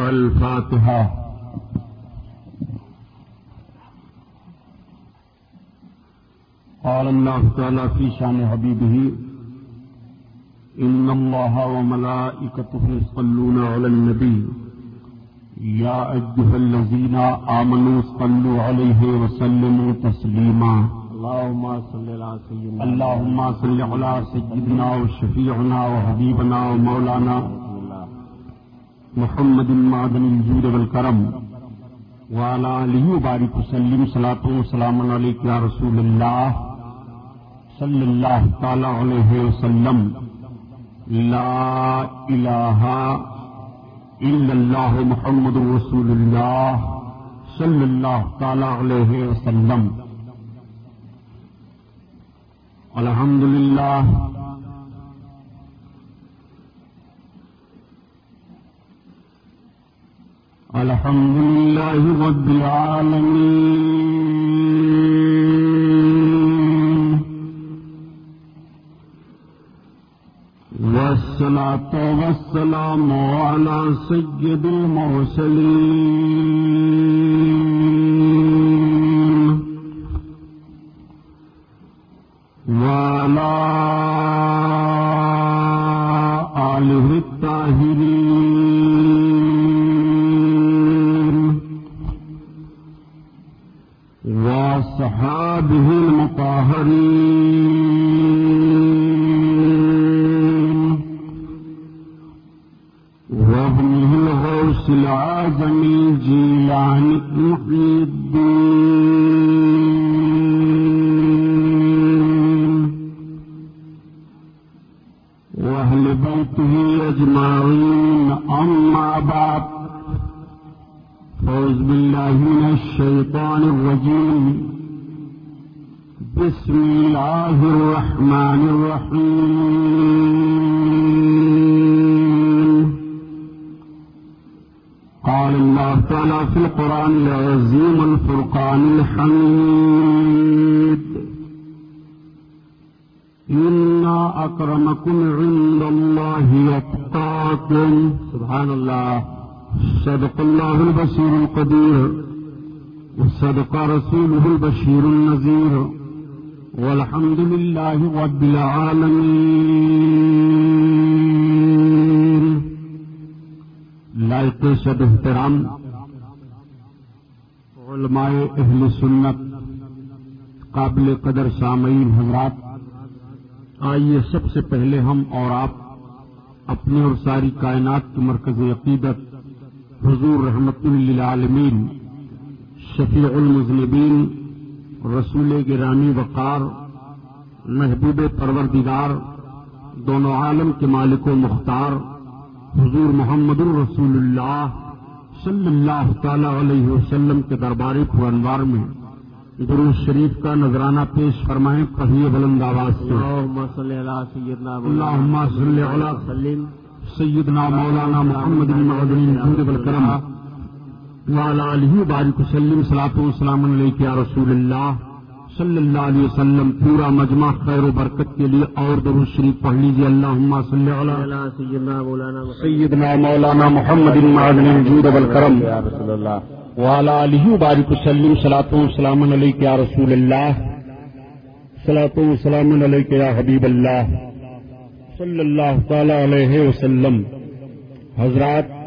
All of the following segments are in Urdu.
الفاتحة قال الله تعالى في شان حبيبه إن الله وملائكته يصلون على النبي يا أيها الذين آمنوا صلوا عليه وسلموا تسليما اللهم صل على سيدنا اللهم صل على سيدنا وشفيعنا وحبيبنا ومولانا محمد معدن الجود والكرم وعلى آله وبارك وسلم صلاة وسلام عليك يا رسول الله صلى الله تعالى عليه وسلم لا إله إلا الله محمد رسول الله صلى الله تعالى عليه وسلم الحمد لله الحمد لله رب العالمين والصلاة والسلام على سيد المرسلين وعلى آله الطاهرين به المطهرين الرحمن الرحيم. قال الله تعالى في القرآن العظيم الفرقان الحميد. إن أكرمكم عند الله يتقاكم سبحان الله. صدق الله البشير القدير. وصدق رسوله البشير النذير. والحمد لله رب العالمين. لائق صد احترام، علماء اہل سنت، قابل قدر سامعین حضرات، آئیے سب سے پہلے ہم اور آپ اپنے اور ساری کائنات کی مرکز عقیدت، حضور رحمت للعالمین، شفیع المذنبین رسول گرامی وقار محبوب پروردگار دونوں عالم کے مالک و مختار حضور محمد الرسول اللہ صلی اللہ تعالی علیہ وسلم کے درباری پرانوار میں درود شریف کا نذرانہ پیش فرمائیں پڑھیے بلند آواز سے۔ اللهم صل على سيدنا اللهم صل على وسلم۔ سيدنا مولانا محمد الجود والكرم وعلى آله وبارك وسلم صلاة والسلام عليك يا رسول الله. صلی اللہ علیہ وسلم پورا مجمع خیر و برکت کے لیے اور درود شریف پڑھ لیجیے اللہم صلی مولانا محمد. سیدنا مولانا محمد المعدن والکرم يا رسول الله وعلى آله وبارك وسلم صلاة والسلام عليك يا رسول الله صلاة والسلام عليك يا حبيب الله صلی اللہ تعالی علیہ وسلم۔ حضرات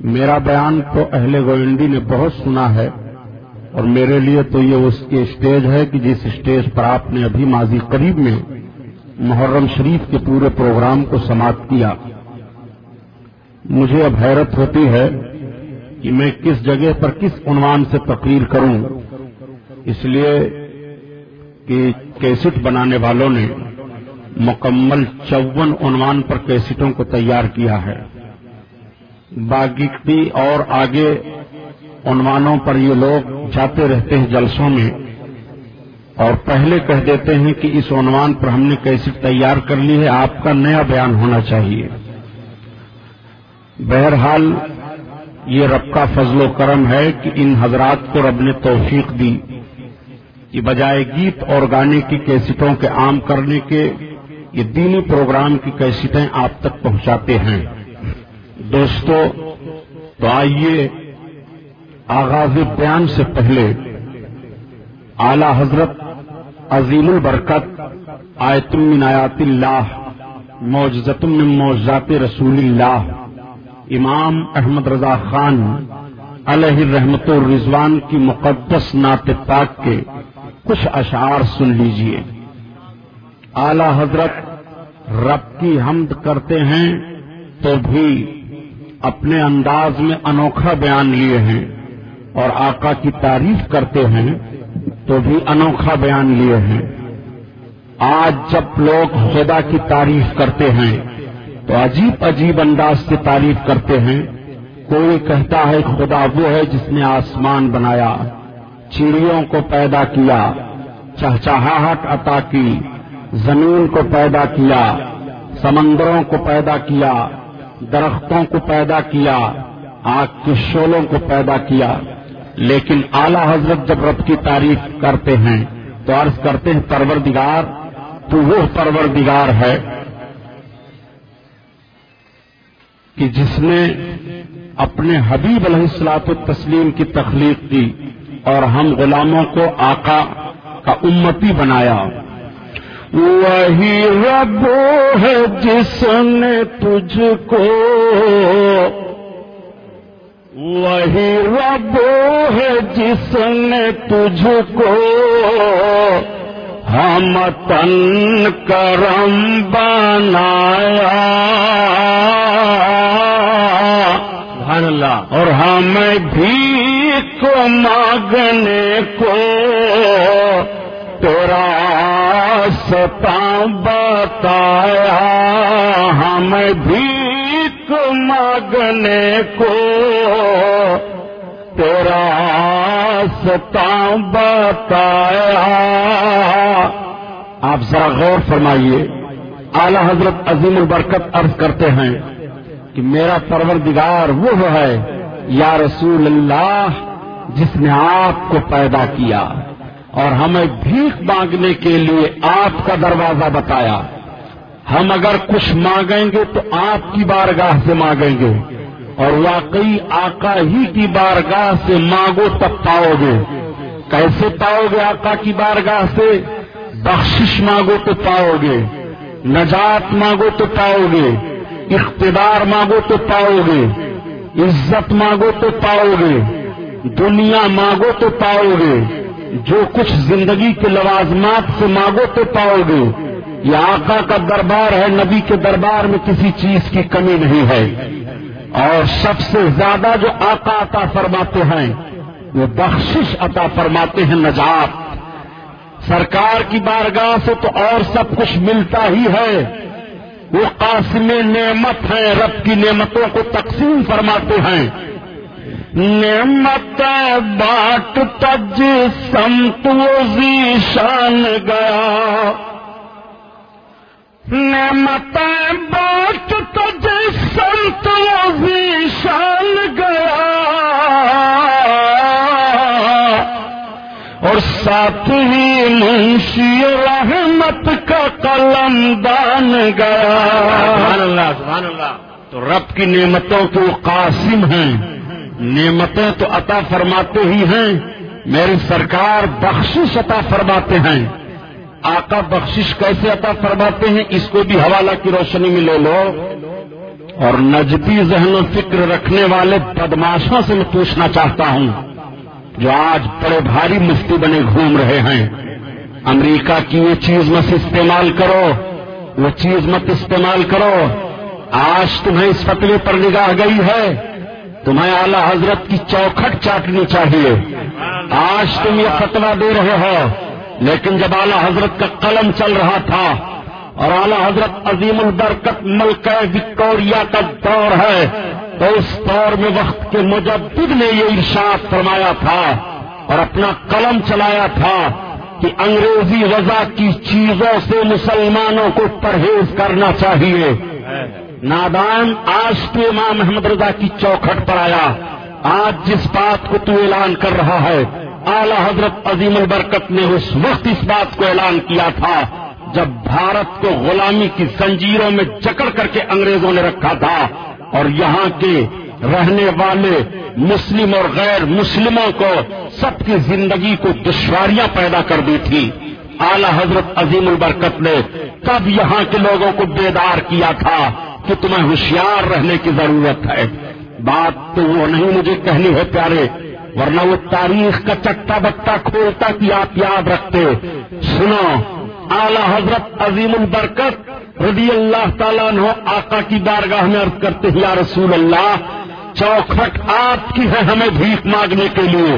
میرا بیان تو اہل گوئندی نے بہت سنا ہے اور میرے لیے تو یہ اس کی اسٹیج ہے کہ جس اسٹیج پر آپ نے ابھی ماضی قریب میں محرم شریف کے پورے پروگرام کو سماعت کیا۔ مجھے اب حیرت ہوتی ہے کہ میں کس جگہ پر کس عنوان سے تقریر کروں۔ اس لیے کہ کیسٹ بنانے والوں نے مکمل چون عنوان پر کیسٹوں کو تیار کیا ہے۔ باقی اور آگے عنوانوں پر یہ لوگ جاتے رہتے ہیں جلسوں میں اور پہلے کہہ دیتے ہیں کہ اس عنوان پر ہم نے کیسٹ تیار کر لی ہے، آپ کا نیا بیان ہونا چاہیے۔ بہرحال یہ رب کا فضل و کرم ہے کہ ان حضرات کو رب نے توفیق دی۔ کہ بجائے گیت اور گانے کی کیسٹوں کے عام کرنے کے، یہ دینی پروگرام کی کیسٹیں آپ تک پہنچاتے ہیں۔ دوستو، تو آئیے آغاز بیان سے پہلے اعلی حضرت عظیم البرکت آیتم من آیات اللہ موجزتم من موجزات رسول اللہ، امام احمد رضا خان علیہ رحمت الرضوان کی مقدس نعت پاک کے کچھ اشعار سن لیجیے۔ اعلی حضرت رب کی حمد کرتے ہیں تو بھی اپنے انداز میں انوکھا بیان لیے ہیں اور آقا کی تعریف کرتے ہیں تو بھی انوکھا بیان لیے ہیں۔ آج جب لوگ خدا کی تعریف کرتے ہیں تو عجیب عجیب انداز سے تعریف کرتے ہیں۔ کوئی کہتا ہے خدا وہ ہے جس نے آسمان بنایا چڑیوں کو پیدا کیا، چہچہاہٹ عطا کی، زمین کو پیدا کیا، سمندروں کو پیدا کیا درختوں کو پیدا کیا، آگ کے شولوں کو پیدا کیا۔ لیکن اعلی حضرت جب رب کی تعریف کرتے ہیں، تو عرض کرتے ہیں، پروردگار، تو وہ پروردگار ہے کہ جس نے اپنے حبیب علیہ السلاط تسلیم کی تخلیق کی اور ہم غلاموں کو آقا کا امتی بنایا۔ وہی رب ہے جس نے تجھ کو وہی رب ہے جس نے تجھ کو ہم تن کرم بنایا سبحان اللہ۔ اور ہمیں بھی کو مانگنے کو تیرا ستا بتایا ہمیں بھی کو مانگنے کو۔ تیرا ستا بتایا۔ آپ ذرا غور فرمائیے۔ اعلی حضرت عظیم البرکت عرض کرتے ہیں کہ میرا پروردگار وہ ہے، یا رسول اللہ، جس نے آپ کو پیدا کیا۔ اور ہمیں بھیک مانگنے کے لیے آپ کا دروازہ بتایا۔ ہم اگر کچھ مانگیں گے تو آپ کی بارگاہ سے مانگیں گے۔ اور واقعی آقا ہی کی بارگاہ سے مانگو تب پاؤ گے۔ کیسے پاؤ گے آقا کی بارگاہ سے؟ بخشش مانگو تو پاؤ گے۔ نجات مانگو تو پاؤ گے۔ اقتدار مانگو تو پاؤ گے۔ عزت مانگو تو پاؤ گے۔ دنیا مانگو تو پاؤ گے۔ جو کچھ زندگی کے لوازمات سے مانگو تو پاؤ گے۔ یہ آقا کا دربار ہے، نبی کے دربار میں کسی چیز کی کمی نہیں ہے۔ اور سب سے زیادہ جو آقا عطا فرماتے ہیں، وہ بخشش عطا فرماتے ہیں نجات۔ سرکار کی بارگاہ سے تو اور سب کچھ ملتا ہی ہے۔ وہ قاسم نعمت ہیں، رب کی نعمتوں کو تقسیم فرماتے ہیں۔ نعمت باٹ تج سمت شان گیا۔ نعمت باٹ تج سمت شان گیا۔ اور ساتھ ہی منشی رحمت کا قلم دان گیا۔ سبحان اللہ سبحان اللہ۔ تو رب کی نعمتوں کے وہ قاسم ہیں۔ نعمتیں تو عطا فرماتے ہی ہیں، میری سرکار بخشش عطا فرماتے ہیں۔ آقا بخشش کیسے عطا فرماتے ہیں؟ اس کو بھی حوالہ کی روشنی میں لے لو۔ اور نجدی ذہن و فکر رکھنے والے بدماشوں سے میں پوچھنا چاہتا ہوں، جو آج بڑے بھاری مفتی بنے گھوم رہے ہیں۔ امریکہ کی یہ چیز مت استعمال کرو، وہ چیز مت استعمال کرو۔ آج تمہیں اس فتوے پر نگاہ گئی ہے۔ تمہیں اعلی حضرت کی چوکھٹ چاٹنی چاہیے۔ آج تم یہ فتوا دے رہے ہو، لیکن جب اعلی حضرت کا قلم چل رہا تھا اور اعلی حضرت عظیم البرکت ملکہ وکٹوریا کا دور ہے، تو اس دور میں وقت کے مجدد نے یہ ارشاد فرمایا تھا اور اپنا قلم چلایا تھا کہ انگریزی وضع کی چیزوں سے مسلمانوں کو پرہیز کرنا چاہیے۔ نادان، آج تو امام محمد رضا کی چوکھٹ پر آیا۔ آج جس بات کو تو اعلان کر رہا ہے، اعلی حضرت عظیم البرکت نے اس وقت اس بات کو اعلان کیا تھا جب بھارت کو غلامی کی زنجیروں میں جکڑ کر کے انگریزوں نے رکھا تھا۔ اور یہاں کے رہنے والے مسلم اور غیر مسلموں کو سب کی زندگی کو دشواریاں پیدا کر دی تھی۔ اعلی حضرت عظیم البرکت نے تب یہاں کے لوگوں کو بیدار کیا تھا۔ کہ تمہیں ہوشیار رہنے کی ضرورت ہے۔ بات تو وہ نہیں مجھے کہنی ہے پیارے، ورنہ وہ تاریخ کا چٹا بٹا کھولتا کہ آپ یاد رکھتے۔ سنو، اعلی حضرت عظیم البرکت رضی اللہ تعالیٰ عنہ آقا کی بارگاہ میں عرض کرتے یا رسول اللہ، چوکھٹ آپ کی ہے ہمیں بھیک مانگنے کے لیے،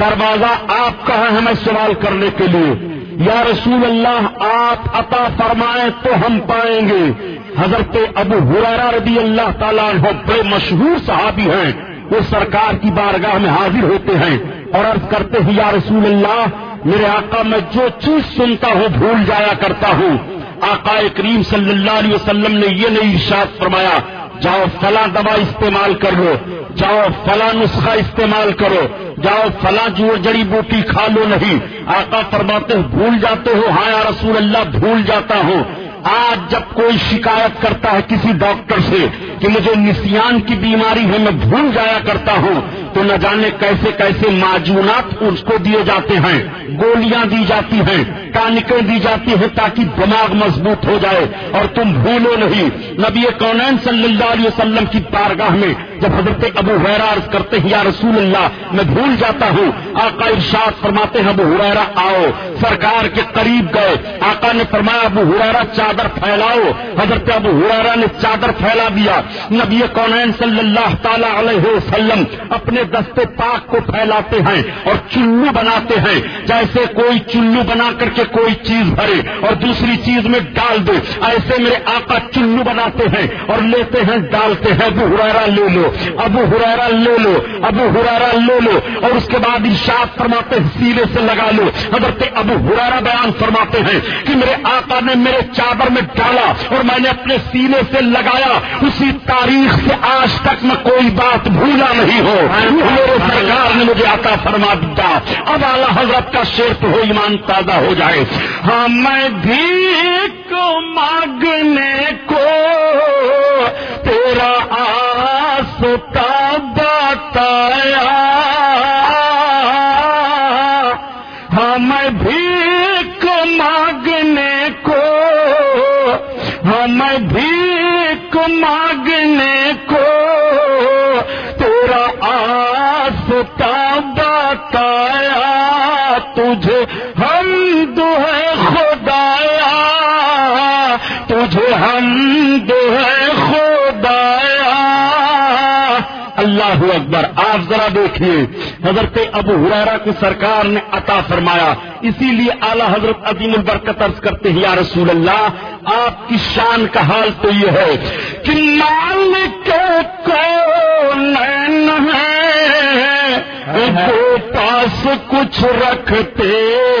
دروازہ آپ کا ہے ہمیں سوال کرنے کے لیے۔ یا رسول اللہ، آپ عطا فرمائیں تو ہم پائیں گے۔ حضرت ابو حرارا رضی اللہ تعالیٰ عنہ بڑے مشہور صحابی ہیں۔ وہ سرکار کی بارگاہ میں حاضر ہوتے ہیں۔ اور عرض کرتے ہیں، یا رسول اللہ، میرے آقا، میں جو چیز سنتا ہوں، بھول جایا کرتا ہوں۔ آقا کریم صلی اللہ علیہ وسلم نے یہ نہیں ارشاد فرمایا جاؤ فلاں دوا استعمال کر لو جاؤ فلاں نسخہ استعمال کرو، جاؤ فلاں جوڑ جڑی بوٹی کھا لو نہیں۔ آقا فرماتے ہو بھول جاتے ہو؟ ہاں یا رسول اللہ، بھول جاتا ہوں۔ آج جب کوئی شکایت کرتا ہے کسی ڈاکٹر سے کہ مجھے نسیان کی بیماری ہے، میں بھول جایا کرتا ہوں۔ تو نہ جانے کیسے کیسے معجونات اس کو دیے جاتے ہیں۔ گولیاں دی جاتی ہیں، ٹانکیں دی جاتی ہیں تاکہ دماغ مضبوط ہو جائے۔ اور تم بھولو نہیں، نبی کونین صلی اللہ علیہ وسلم کی بارگاہ میں جب حضرت ابو حیرا عرض کرتے ہیں، یا رسول اللہ، میں بھول جاتا ہوں۔ آقا ارشاد فرماتے ہیں، ابو حریرا آؤ، سرکار کے قریب گئے۔ آقا نے فرمایا، ابو حریرا چادر پھیلاؤ۔ حضرت ابو حریرا نے چادر پھیلا دیا۔ نبی کونین صلی اللہ تعالی علیہ وسلم اپنے دستے پاک کو پھیلاتے ہیں اور چلو بناتے ہیں۔ جیسے کوئی چلو بنا کر کے کوئی چیز بھرے اور دوسری چیز میں ڈال دے، ایسے میرے آقا چلو بناتے ہیں اور لیتے ہیں، ڈالتے ہیں۔ ابو ہرارا لے لو، ابو ہرارا لے لو، ابو ہرارا لے لو۔ اور اس کے بعد ارشاد فرماتے ہیں سیلے سے لگا لو۔ حضرت ابو ہرارا بیان فرماتے ہیں کہ میرے آقا نے میرے چادر میں ڈالا اور میں نے اپنے سینے سے لگایا۔ اسی تاریخ سے آج تک میں کوئی بات بھولا نہیں ہو میرے سرکار نے مجھے آتا فرما دیا۔ اب اعلی حضرت کا شیر تو ہو ایمان تازہ ہو جائے۔ ہاں میں بھی مانگنے کو تیرا آستا بتایا تجھے ہم دو ہے خدایا۔ اللہ اکبر آپ ذرا دیکھیے حضرت ابو حرارا کو سرکار نے عطا فرمایا۔ اسی لیے اعلیٰ حضرت عظیم البرکت عرض کرتے ہیں یا رسول اللہ آپ کی شان کا حال تو یہ ہے کہ مالک کو نین ہے وہ پاس کچھ رکھتے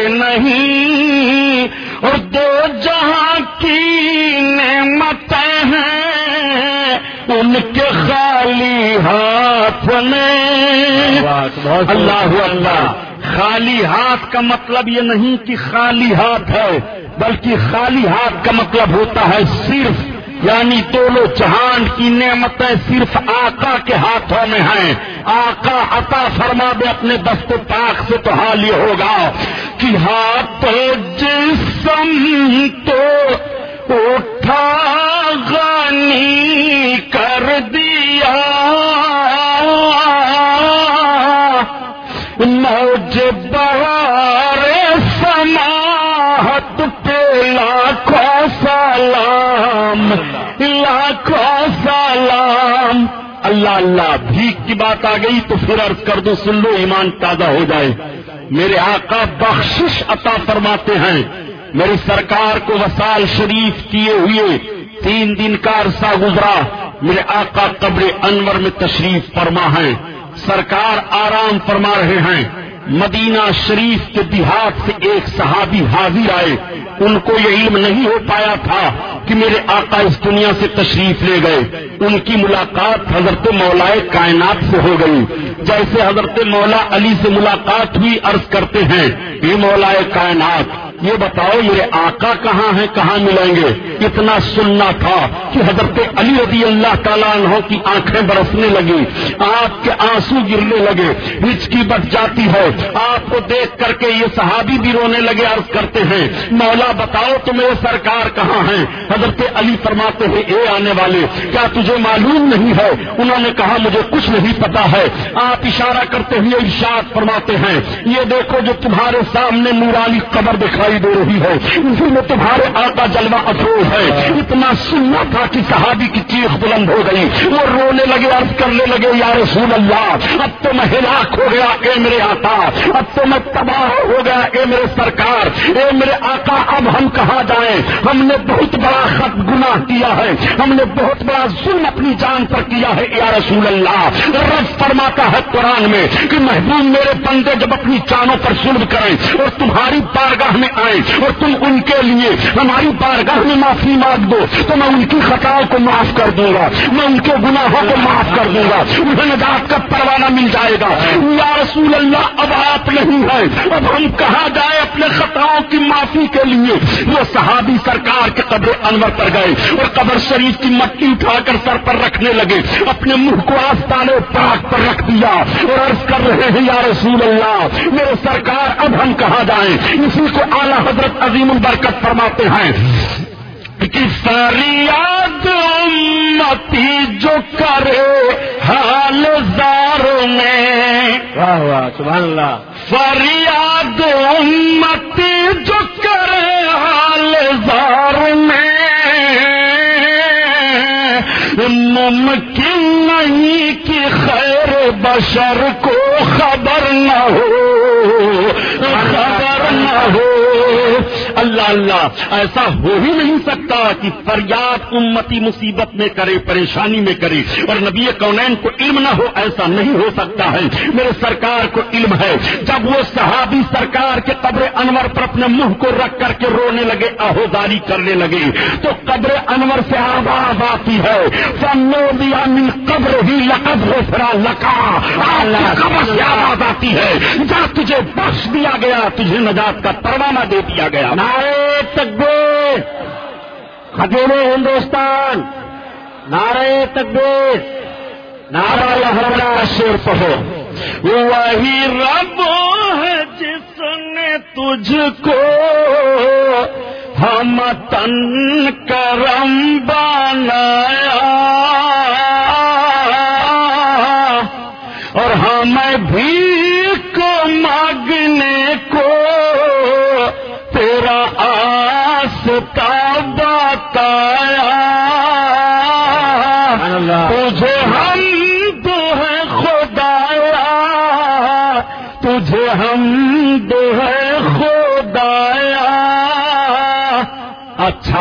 نہیں اور دو جہاں کی نعمتیں ہیں ان کے خالی ہاتھ میں اللہ اللہ خالی ہاتھ کا مطلب یہ نہیں کہ خالی ہاتھ ہے بلکہ خالی ہاتھ کا مطلب ہوتا ہے صرف۔ یعنی دونوں جہان کی نعمتیں صرف آقا کے ہاتھوں میں ہیں۔ آقا عطا فرما دے اپنے دست پاک سے تو حال یہ ہوگا کہ ہاتھ جسم تو اٹھا غنی کر دیا۔ لاکھوں سلام۔ اللہ اللہ، بھیک کی بات آ گئی تو پھر عرض کر دو سن لو، ایمان تازہ ہو جائے۔ میرے آقا بخشش عطا فرماتے ہیں۔ میری سرکار کو وسال شریف کیے ہوئے تین دن کا عرصہ گزرا۔ میرے آقا قبر انور میں تشریف فرما ہے سرکار آرام فرما رہے ہیں۔ مدینہ شریف کے دیہات سے ایک صحابی حاضر آئے۔ ان کو یہ علم نہیں ہو پایا تھا کہ میرے آقا اس دنیا سے تشریف لے گئے۔ ان کی ملاقات حضرت مولا کائنات سے ہو گئی۔ جیسے حضرت مولا علی سے ملاقات ہوئی، عرض کرتے ہیں یہ مولا کائنات یہ بتاؤ میرے آقا کہاں ہیں، کہاں ملیں گے؟ اتنا سننا تھا کہ حضرت علی رضی اللہ تعالیٰ عنہ کی آنکھیں برسنے لگی آپ کے آنسو گرنے لگے ہچکی بٹ جاتی ہے۔ آپ کو دیکھ کر کے یہ صحابی بھی رونے لگے، عرض کرتے ہیں، مولا بتاؤ تو میرے سرکار کہاں ہیں؟ حضرت علی فرماتے ہیں، اے آنے والے، کیا تجھے معلوم نہیں ہے؟ انہوں نے کہا، مجھے کچھ نہیں پتا ہے۔ آپ اشارہ کرتے ہوئے ارشاد فرماتے ہیں، یہ دیکھو جو تمہارے سامنے نورانی قبر دکھائی دے رہی ہے۔ اسی میں تمہارے آقا جلوہ افروز ہے۔ اتنا سننا تھا کہ صحابی کی چیخ بلند ہو گئی۔ وہ رونے لگے، عرض کرنے لگے، یا رسول اللہ، اب تو میں ہلاک ہو گیا، اے میرے آقا! اب تو میں تباہ ہو گیا، اے میرے سرکار! اے میرے آقا، اب ہم کہاں جائیں؟ ہم نے بہت بڑا خط گناہ کیا ہے۔ ہم نے بہت بڑا ظلم اپنی جان پر کیا ہے، یا رسول اللہ! رب فرماتا ہے قرآن میں کہ محبوب میرے بندے جب اپنی چانوں پر ظلم کریں اور تمہاری بارگاہ میں آئیں اور تم ان کے لیے ہماری بارگاہ میں معافی مانگ دو تو میں ان کی خطاؤں کو معاف کر دوں گا۔ میں ان کے گناہوں کو معاف کر دوں گا۔ انہیں نجات کا پروانہ مل جائے گا۔ یا رسول اللہ، اب آپ نہیں ہے اب ہم کہاں جائیں اپنے خطاؤں کی معافی کے لیے؟ وہ صحابی سرکار کے قبر انور پر گئے اور قبر شریف کی مٹی اٹھا کر سر پر رکھنے لگے۔ اپنے منہ کو آستان پاک پر رکھ دیا اور عرض کر رہے ہیں، یا رسول اللہ، میرے سرکار، اب ہم کہاں جائیں؟ اسی کو اعلیٰ حضرت عظیم البرکت فرماتے ہیں کہ فریاد امتی جو کرے حال زار میں۔ واہ واہ سبحان اللہ۔ فریاد امتی جو کرے حال زار میں۔ ممکن نہیں کہ خیر بشر کو خبر نہ ہو خبر نہ ہو۔ ملک کی اللہ اللہ، ایسا ہو ہی نہیں سکتا کہ فریاد امتی مصیبت میں کرے، پریشانی میں کرے۔ اور نبی کونین کو علم نہ ہو، ایسا نہیں ہو سکتا ہے۔ میرے سرکار کو علم ہے۔ جب وہ صحابی سرکار کے قبر انور پر اپنے منہ کو رکھ کر کے رونے لگے، آہوداری کرنے لگے، تو قبر انور سے آواز آتی ہے۔ فنو دیا من قبر ہی لقب ہو فرا لکا قبر سے آواز آتی ہے۔ جا تجھے بخش دیا گیا، تجھے نجات کا پروانہ دے دیا گیا۔ نعرے تکبیر۔ خطیب ہندوستان نعرے تکبیر۔ نعرہ اللہ شیر پڑھو۔ وہی رب ہے جس نے تجھ کو ہم تن کرم بنایا۔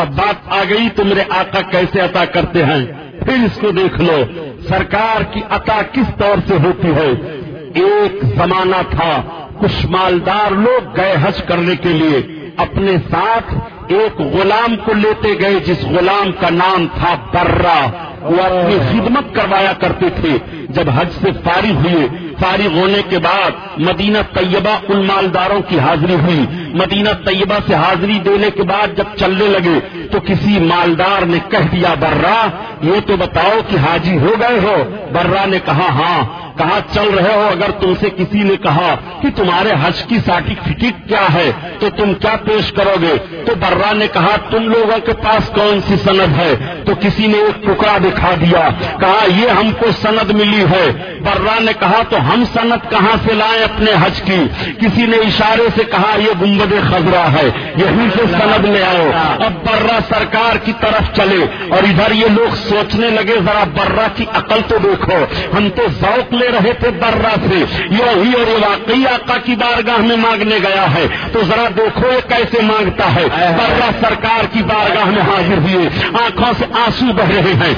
بات آ گئی تو میرے آقا کیسے عطا کرتے ہیں؟ پھر اس کو دیکھ لو، سرکار کی عطا کس طور سے ہوتی ہے؟ ایک زمانہ تھا، کچھ مالدار لوگ گئے حج کرنے کے لیے۔ اپنے ساتھ ایک غلام کو لیتے گئے، جس غلام کا نام تھا برا وہ اپنی خدمت کروایا کرتے تھے۔ جب حج سے فارغ ہوئے، فارغ ہونے کے بعد مدینہ طیبہ ان مالداروں کی حاضری ہوئی۔ مدینہ طیبہ سے حاضری دینے کے بعد جب چلنے لگے، تو کسی مالدار نے کہہ دیا برا یہ تو بتاؤ کہ حاجی ہو گئے ہو؟ برا نے کہا ہاں۔ کہا، چل رہے ہو، اگر تم سے کسی نے کہا کہ تمہارے حج کی سرٹیفکیٹ کیا ہے، تو تم کیا پیش کرو گے؟ تو برا نے کہا، تم لوگوں کے پاس کون سی سند ہے؟ تو کسی نے ایک ٹکڑا دکھا دیا۔ کہا، یہ ہم کو سند ملی ہے برا نے کہا تو ہم سند کہاں سے لائیں اپنے حج کی؟ کسی نے اشارے سے کہا یہ گنبد خزرا ہے یہیں سے سند لے آؤ۔ اب برا سرکار کی طرف چلے اور ادھر یہ لوگ سوچنے لگے، ذرا برا کی عقل تو دیکھو۔ ہم تو ذوق لے رہے تھے برا سے۔ یہ ہی اور یہ واقعی آقا کی بارگاہ میں مانگنے گیا ہے۔ تو ذرا دیکھو یہ کیسے مانگتا ہے۔ برا سرکار کی بارگاہ میں حاضر ہوئے۔ آنکھوں سے آنسو بہ رہے ہیں۔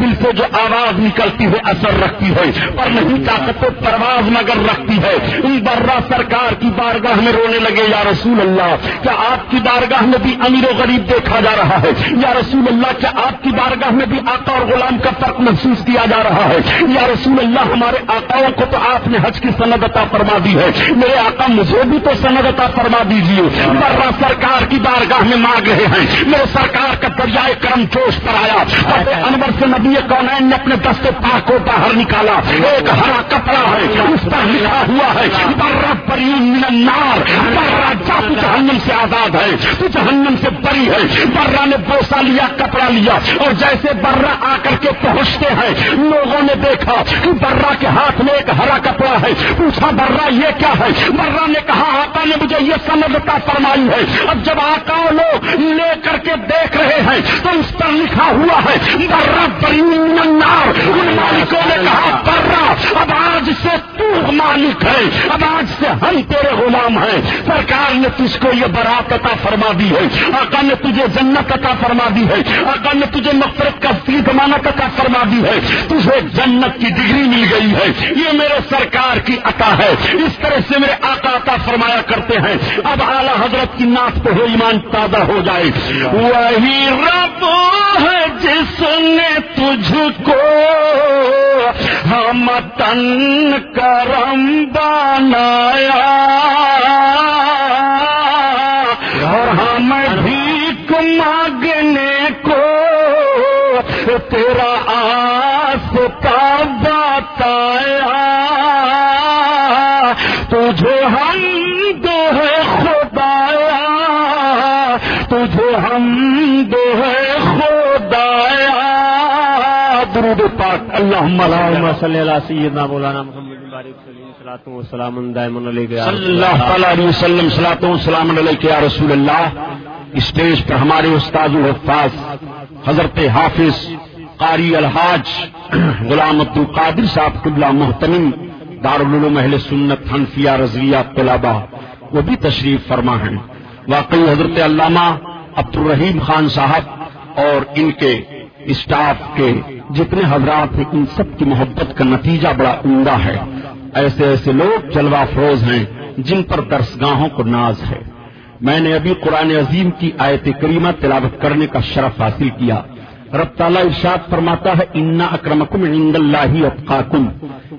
دل سے جو آواز نکلتی ہے، اثر رکھتی ہے، پر نہیں طاقت پرواز مگر رکھتی ہے۔ ان برا سرکار کی بارگاہ میں رونے لگے، یا رسول اللہ، کیا آپ کی بارگاہ میں بھی امیر و غریب دیکھا جا رہا ہے؟ یا رسول اللہ، کیا آپ کی بارگاہ میں بھی آقا اور غلام کا فرق محسوس کیا جا رہا ہے؟ یا رسول اللہ، ہمارے آقاؤں کو تو آپ نے حج کی سند عطا فرما دی ہے۔ میرے آقا، مجھے بھی تو سند عطا فرما دیجیے برا سرکار کی بارگاہ میں مانگ رہے ہیں۔ میرے سرکار کا دریائے کرم جوش پر آیا۔ انور سے نبی کونین نے اپنے دستے پاک کو باہر نکالا۔ ایک ہرا کپڑا ہے، اس پر لکھا ہوا ہے، برا پری النار، برا جا تو جہنم سے آزاد ہے، تو جہنم سے بری ہے۔ برا نے بوسا لیا، کپڑا لیا، اور جیسے برا آ کر کے پہنچتے ہیں، لوگوں نے دیکھا کہ برا کے ہاتھ میں ایک ہرا کپڑا ہے۔ پوچھا، برا یہ کیا ہے؟ برا نے کہا، آقا نے مجھے یہ سمجھتا فرمائی ہے۔ اب جب آقا لوگ لے کر کے دیکھ رہے ہیں، تو اس پر لکھا ہوا ہے، برا بری ان مالکوں نے کہا اب آج سے تو مالک ہے۔ اب آج سے ہم تیرے غلام ہیں۔ سرکار نے تجھ کو یہ برات عطا فرما دی ہے۔ آقا نے تجھے جنت عطا فرما دی ہے۔ آقا نے تجھے مفرت کا فری ضمانت عطا فرما دی ہے۔ تجھے جنت کی ڈگری مل گئی ہے۔ یہ میرے سرکار کی عطا ہے۔ اس طرح سے میرے آقا عطا فرمایا کرتے ہیں۔ اب اعلیٰ حضرت کی ناک پہ ہو ایمان تازہ ہو جائے۔ وہی رب ہے جس نے تجھ کو ہم تن کرم بنایا اور ہم بھی مانگنے کو تیرا آس کا بتایا تجھے ہم پاک اللہ صلی اللہ سیدنا مولانا محمد السلام صلی اللہ تعالی علیہ وسلم صلاح السلام علیہ یا رسول اللہ اسٹیج پر ہمارے استاد الحفاظ حضرت حافظ قاری الحاج غلام عبد القادر صاحب قبلہ محتمم دارالعلوم اہل سنت حنفیہ رضویہ طلبہ، وہ بھی تشریف فرما ہیں۔ واقعی حضرت علامہ عبد الرحیم خان صاحب اور ان کے اسٹاف کے جتنے حضرات ہیں، ان سب کی محبت کا نتیجہ بڑا عمدہ ہے۔ ایسے ایسے لوگ جلوہ فروز ہیں جن پر درسگاہوں کو ناز ہے۔ میں نے ابھی قرآن عظیم کی آیت کریمہ تلاوت کرنے کا شرف حاصل کیا۔ رب تعالیٰ ارشاد فرماتا ہے، انا اکرمکم عند اللہ اتقاکم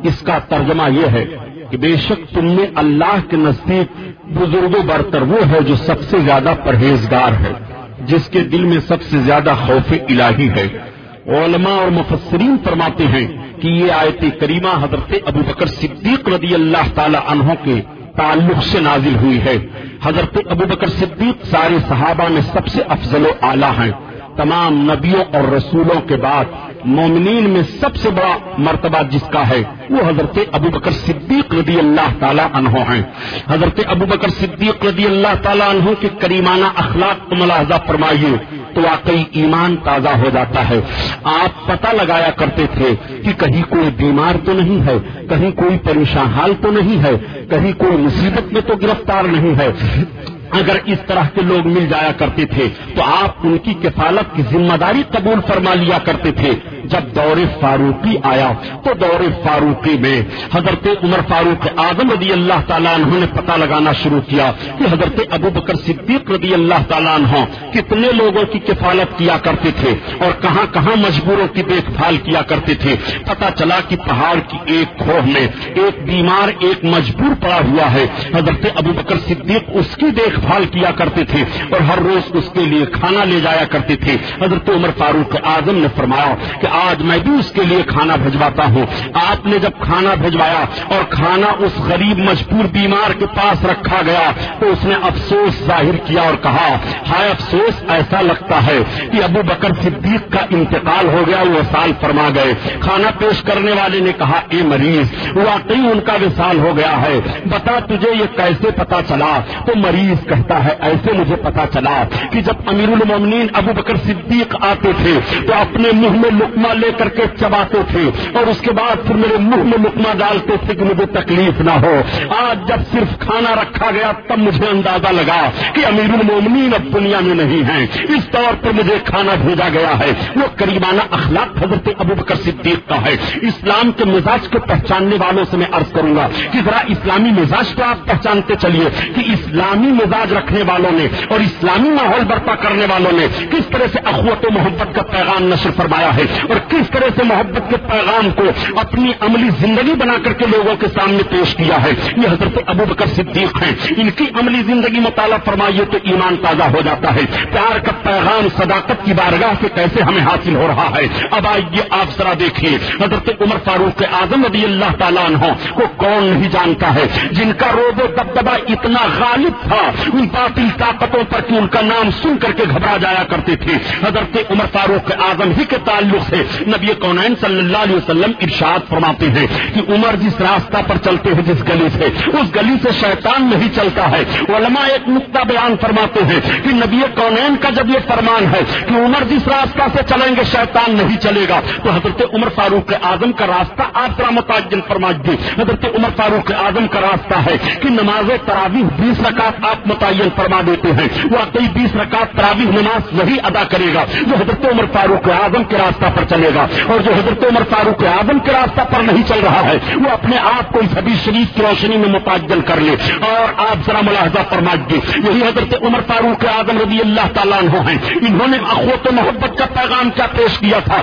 اس کا ترجمہ یہ ہے کہ بے شک تم نے اللہ کے نزدیک بزرگ و برتر وہ ہے جو سب سے زیادہ پرہیزگار ہے، جس کے دل میں سب سے زیادہ خوف الہی ہے۔ علماء اور مفسرین فرماتے ہیں کہ یہ آیت کریمہ حضرت ابو بکر صدیق رضی اللہ تعالی عنہ کے تعلق سے نازل ہوئی ہے۔ حضرت ابو بکر صدیق سارے صحابہ میں سب سے افضل و اعلیٰ ہیں۔ تمام نبیوں اور رسولوں کے بعد مومنین میں سب سے بڑا مرتبہ جس کا ہے وہ حضرت ابو بکر صدیق رضی اللہ تعالیٰ عنہ ہیں۔ حضرت ابو بکر صدیق رضی اللہ تعالیٰ عنہ کے کریمانہ اخلاق کو ملاحظہ فرمائیے۔ تو واقعی ایمان تازہ ہو جاتا ہے۔ آپ پتہ لگایا کرتے تھے کہ کہیں کوئی بیمار تو نہیں ہے، کہیں کوئی پریشان حال تو نہیں ہے، کہیں کوئی مصیبت میں تو گرفتار نہیں ہے۔ اگر اس طرح کے لوگ مل جایا کرتے تھے، تو آپ ان کی کفالت کی ذمہ داری قبول فرما لیا کرتے تھے۔ جب دور فاروقی آیا، تو دور فاروقی میں حضرت عمر فاروق اعظم رضی اللہ تعالیٰ عنہ نے پتہ لگانا شروع کیا کہ حضرت ابو بکر صدیق رضی اللہ تعالیٰ عنہ کتنے لوگوں کی کفالت کیا کرتے تھے اور کہاں کہاں مجبوروں کی دیکھ بھال کیا کرتے تھے۔ پتا چلا کہ پہاڑ کی ایک کھوہ میں ایک بیمار، ایک مجبور پڑا ہوا ہے۔ حضرت ابو بکر صدیق اس کی دیکھ بھال کیا کرتے تھے اور ہر روز اس کے لیے کھانا لے جایا کرتے تھے حضرت عمر فاروق اعظم نے فرمایا کہ آج میں بھی اس کے لیے کھانا بھجواتا ہوں۔ آپ نے جب کھانا بھجوایا اور کھانا اس غریب مجبور بیمار کے پاس رکھا گیا تو اس نے افسوس ظاہر کیا اور کہا، ہائے افسوس، ایسا لگتا ہے کہ ابو بکر صدیق کا انتقال ہو گیا، وہ سال فرما گئے۔ کھانا پیش کرنے والے نے کہا، اے مریض، واقعی ان کا وصال ہو گیا ہے۔ بتا تجھے یہ کیسے پتا چلا؟ تو مریض کہتا ہے، ایسے مجھے پتا چلا کہ جب امیر المومنین ابو بکر صدیق آتے تھے تو اپنے منہ میں لکما لے کر کے چباتے تھے اور اس کے بعد پھر میرے منہ میں لکما ڈالتے تھے کہ مجھے تکلیف نہ ہو۔ آج جب صرف کھانا رکھا گیا تب مجھے اندازہ لگا کہ امیر المومنین اب دنیا میں نہیں ہیں۔ اس طور پر مجھے کھانا بھیجا گیا ہے۔ وہ قریبانہ اخلاق حضرت ابو بکر صدیق کا ہے۔ اسلام کے مزاج کو پہچاننے والوں سے میں عرض کروں گا کہ ذرا اسلامی مزاج کو آپ پہچانتے چلیے کہ اسلامی مزاج رکھنے والوں نے اور اسلامی ماحول برپا کرنے والوں نے کس طرح سے اخوت و محبت کا پیغام نشر فرمایا ہے اور کس طرح سے محبت کے پیغام کو اپنی عملی زندگی بنا کر کے لوگوں کے سامنے پیش کیا ہے؟ یہ حضرت ابو بکر صدیق ہیں۔ ان کی عملی زندگی مطالعہ فرمائیے تو ایمان تازہ ہو جاتا ہے۔ پیار کا پیغام صداقت کی بارگاہ سے کیسے ہمیں حاصل ہو رہا ہے؟ اب آئیے آپ ذرا دیکھیے حضرت عمر فاروق اعظم رضی اللہ تعالیٰ عنہ کو کون نہیں جانتا ہے؟ جن کا روب و دبدبا اتنا غالب تھا ان باطل طاقتوں پر کہ ان کا نام سن کر کے گھبرا جایا کرتے تھے۔ حضرت عمر فاروق اعظم ہی کے تعلق سے نبی کونین صلی اللہ علیہ وسلم ارشاد فرماتے ہیں کہ عمر جس راستہ پر چلتے ہیں، جس گلی سے، اس گلی سے شیطان نہیں چلتا ہے۔ علماء ایک نقطہ بیان فرماتے ہیں کہ نبی کونین کا جب یہ فرمان ہے کہ عمر جس راستہ سے چلیں گے، شیطان نہیں چلے گا، تو حضرت عمر فاروق اعظم کا راستہ آپ ذرا متعجن فرما دی حضرت عمر فاروق اعظم کا راستہ ہے کہ نماز تراویح بیس رکعت آپ متعین فرما دیتے ہیں۔ وہ عقی بیس رکعت تراویح نماز وہی ادا کرے گا جو حضرت عمر فاروق اعظم کے راستہ پر چلے گا اور جو حضرت عمر فاروق اعظم کے راستہ پر نہیں چل رہا ہے، وہ اپنے آپ کو اس حدیث شریف کی روشنی میں متعجل کر لے۔ اور آپ ذرا ملاحظہ فرما دی یہی حضرت عمر فاروق اعظم رضی اللہ تعالیٰ عنہ ہیں۔ انہوں نے اخوت و محبت کا پیغام کیا پیش کیا تھا۔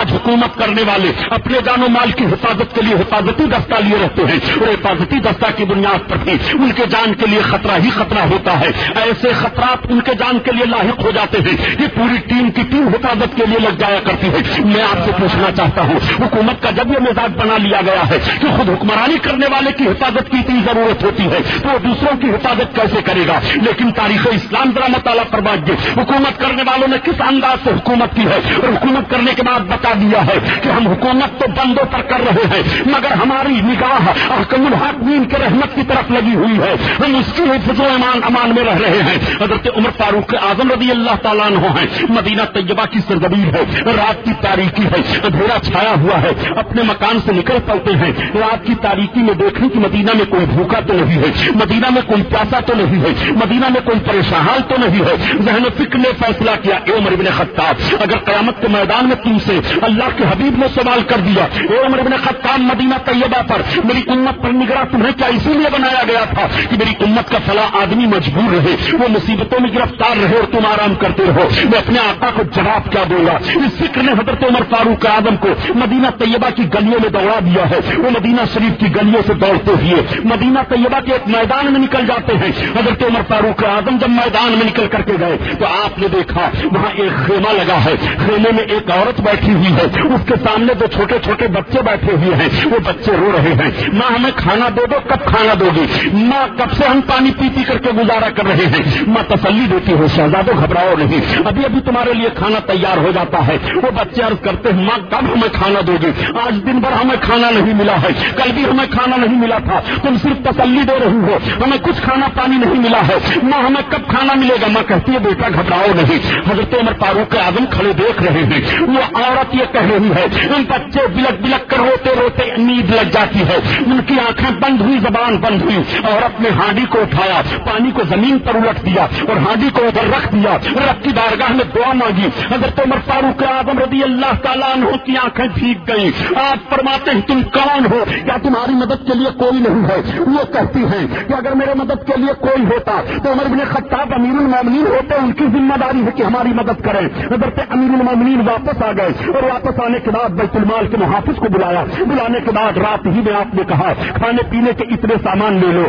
آج حکومت کرنے والے اپنے جان و مال کی حفاظت کے لیے حفاظتی دستہ لیے رہتے ہیں۔ اور حفاظتی دستہ کی بنیاد پر بھی ان کے جان کے لیے خطرہ ہی خطرہ ہو ہوتا ہے۔ ایسے خطرات ان کے جان کے لیے لاحق ہو جاتے ہیں۔ کہ پوری ٹیم کی ٹیم حفاظت کے لیے لگ جایا کرتی ہے۔ میں آپ سے پوچھنا چاہتا ہوں، حکومت کا جب یہ مزاج بنا لیا گیا ہے کہ خود حکمرانی کرنے والے کی حفاظت کی اتنی ضرورت ہوتی ہے، تو وہ دوسروں کی حفاظت کیسے کرے گا؟ لیکن تاریخ اسلام ذرا مطالعہ پر دے حکومت کرنے والوں نے کس انداز سے حکومت کی ہے؟ اور حکومت کرنے کے بعد بتا دیا ہے کہ ہم حکومت تو بندوں پر کر رہے ہیں، مگر ہماری نگاہ احکم الحاکمین کے رحمت کی طرف لگی ہوئی ہے۔ ہم اس کی حفظ و امان امان میں رہ رہے ہیں۔ حضرت عمر فاروق اعظم رضی اللہ تعالیٰ عنہ ہیں۔ مدینہ طیبہ کی سرزمین ہے۔ رات کی تاریخی ہے۔ اندھیرا چھایا ہوا ہے۔ اپنے مکان سے نکل پڑتے ہیں۔ رات کی تاریخی میں دیکھیں کہ مدینہ میں کوئی بھوکا تو نہیں ہے۔ مدینہ میں کوئی پیاسا تو نہیں ہے۔ مدینہ میں کوئی پریشان تو نہیں ہے۔ ذہن فکر نے فیصلہ کیا، اے عمر ابن خطاب، اگر قیامت کے میدان میں تم سے اللہ کے حبیب نے سوال کر دیا، اے عمر ابن خطاب، مدینہ طیبہ پر، میری امت پر نگراں تمہیں کیا اسی لیے بنایا گیا تھا کہ میری امت کا فلاں آدمی مجبور رہے، وہ مصیبتوں میں گرفتار رہے اور تم آرام کرتے رہو۔ میں اپنے آقا کو جواب کیا دوں گا؟ اس فکر نے حضرت عمر فاروق اعظم کو مدینہ طیبہ کی گلیوں میں دوڑا دیا ہے۔ وہ مدینہ شریف کی گلیوں سے دوڑتے ہوئے مدینہ طیبہ کے ایک میدان میں نکل جاتے ہیں۔ حضرت عمر فاروق اعظم جب میدان میں نکل کر کے گئے تو آپ نے دیکھا، وہاں ایک خیمہ لگا ہے۔ خیمے میں ایک عورت بیٹھی ہوئی ہے۔ اس کے سامنے دو چھوٹے چھوٹے بچے بیٹھے ہوئے ہیں۔ وہ بچے رو رہے ہیں۔ ماں ہمیں کھانا دے دو، کب کھانا دو گی؟ ماں، کب سے ہم پانی پی پی کر کے گزارا کر رہے ہیں۔ ماں تسلی دیتی ہو شہزادو گھبراؤ نہیں۔ ابھی ابھی تمہارے لیے کھانا تیار ہو جاتا ہے۔ وہ بچے عرض کرتے ہیں، ماں کب ہمیں کھانا دو گی آج دن بھر ہمیں کھانا نہیں ملا ہے۔ کل بھی ہمیں کھانا نہیں ملا تھا۔ تم صرف تسلی دے رہی ہو۔ ہمیں کچھ کھانا پانی نہیں ملا ہے۔ ماں، ہمیں کب کھانا ملے گا؟ ماں کہتی ہے، بیٹا، گھبراؤ نہیں۔ حضرت عمر فاروق اعظم کھڑے دیکھ رہے ہیں۔ وہ عورت یہ کہہ رہی ہے، ان بچے بلک بلک کر روتے روتے نیند لگ جاتی ہے۔ ان کی آنکھیں بند ہوئی، زبان بند ہوئی۔ عورت نے ہانڈی کو اٹھایا، پانی کو زمین پر الٹ دیا اور ہانڈی کو ادھر رکھ دیا۔ رب کی بارگاہ میں دعا مانگی۔ حضرت عمر فاروق اعظم رضی اللہ تعالیٰ عنہ کی آنکھیں بھیگ گئی آپ فرماتے ہیں، تم کون ہو؟ کیا تمہاری مدد کے لیے کوئی نہیں ہے؟ وہ کہتی ہیں کہ اگر میرے مدد کے لیے کوئی ہوتا تو عمر بن خطاب امیر المومنین ہوتے، ان کی ذمہ داری ہے کہ ہماری مدد کریں۔ حضرت امیر المومنین واپس آ گئے اور واپس آنے کے بعد بیت المال کے محافظ کو بلایا۔ بلانے کے بعد رات ہی میں آپ نے کہا، کھانے پینے کے اتنے سامان لے لو۔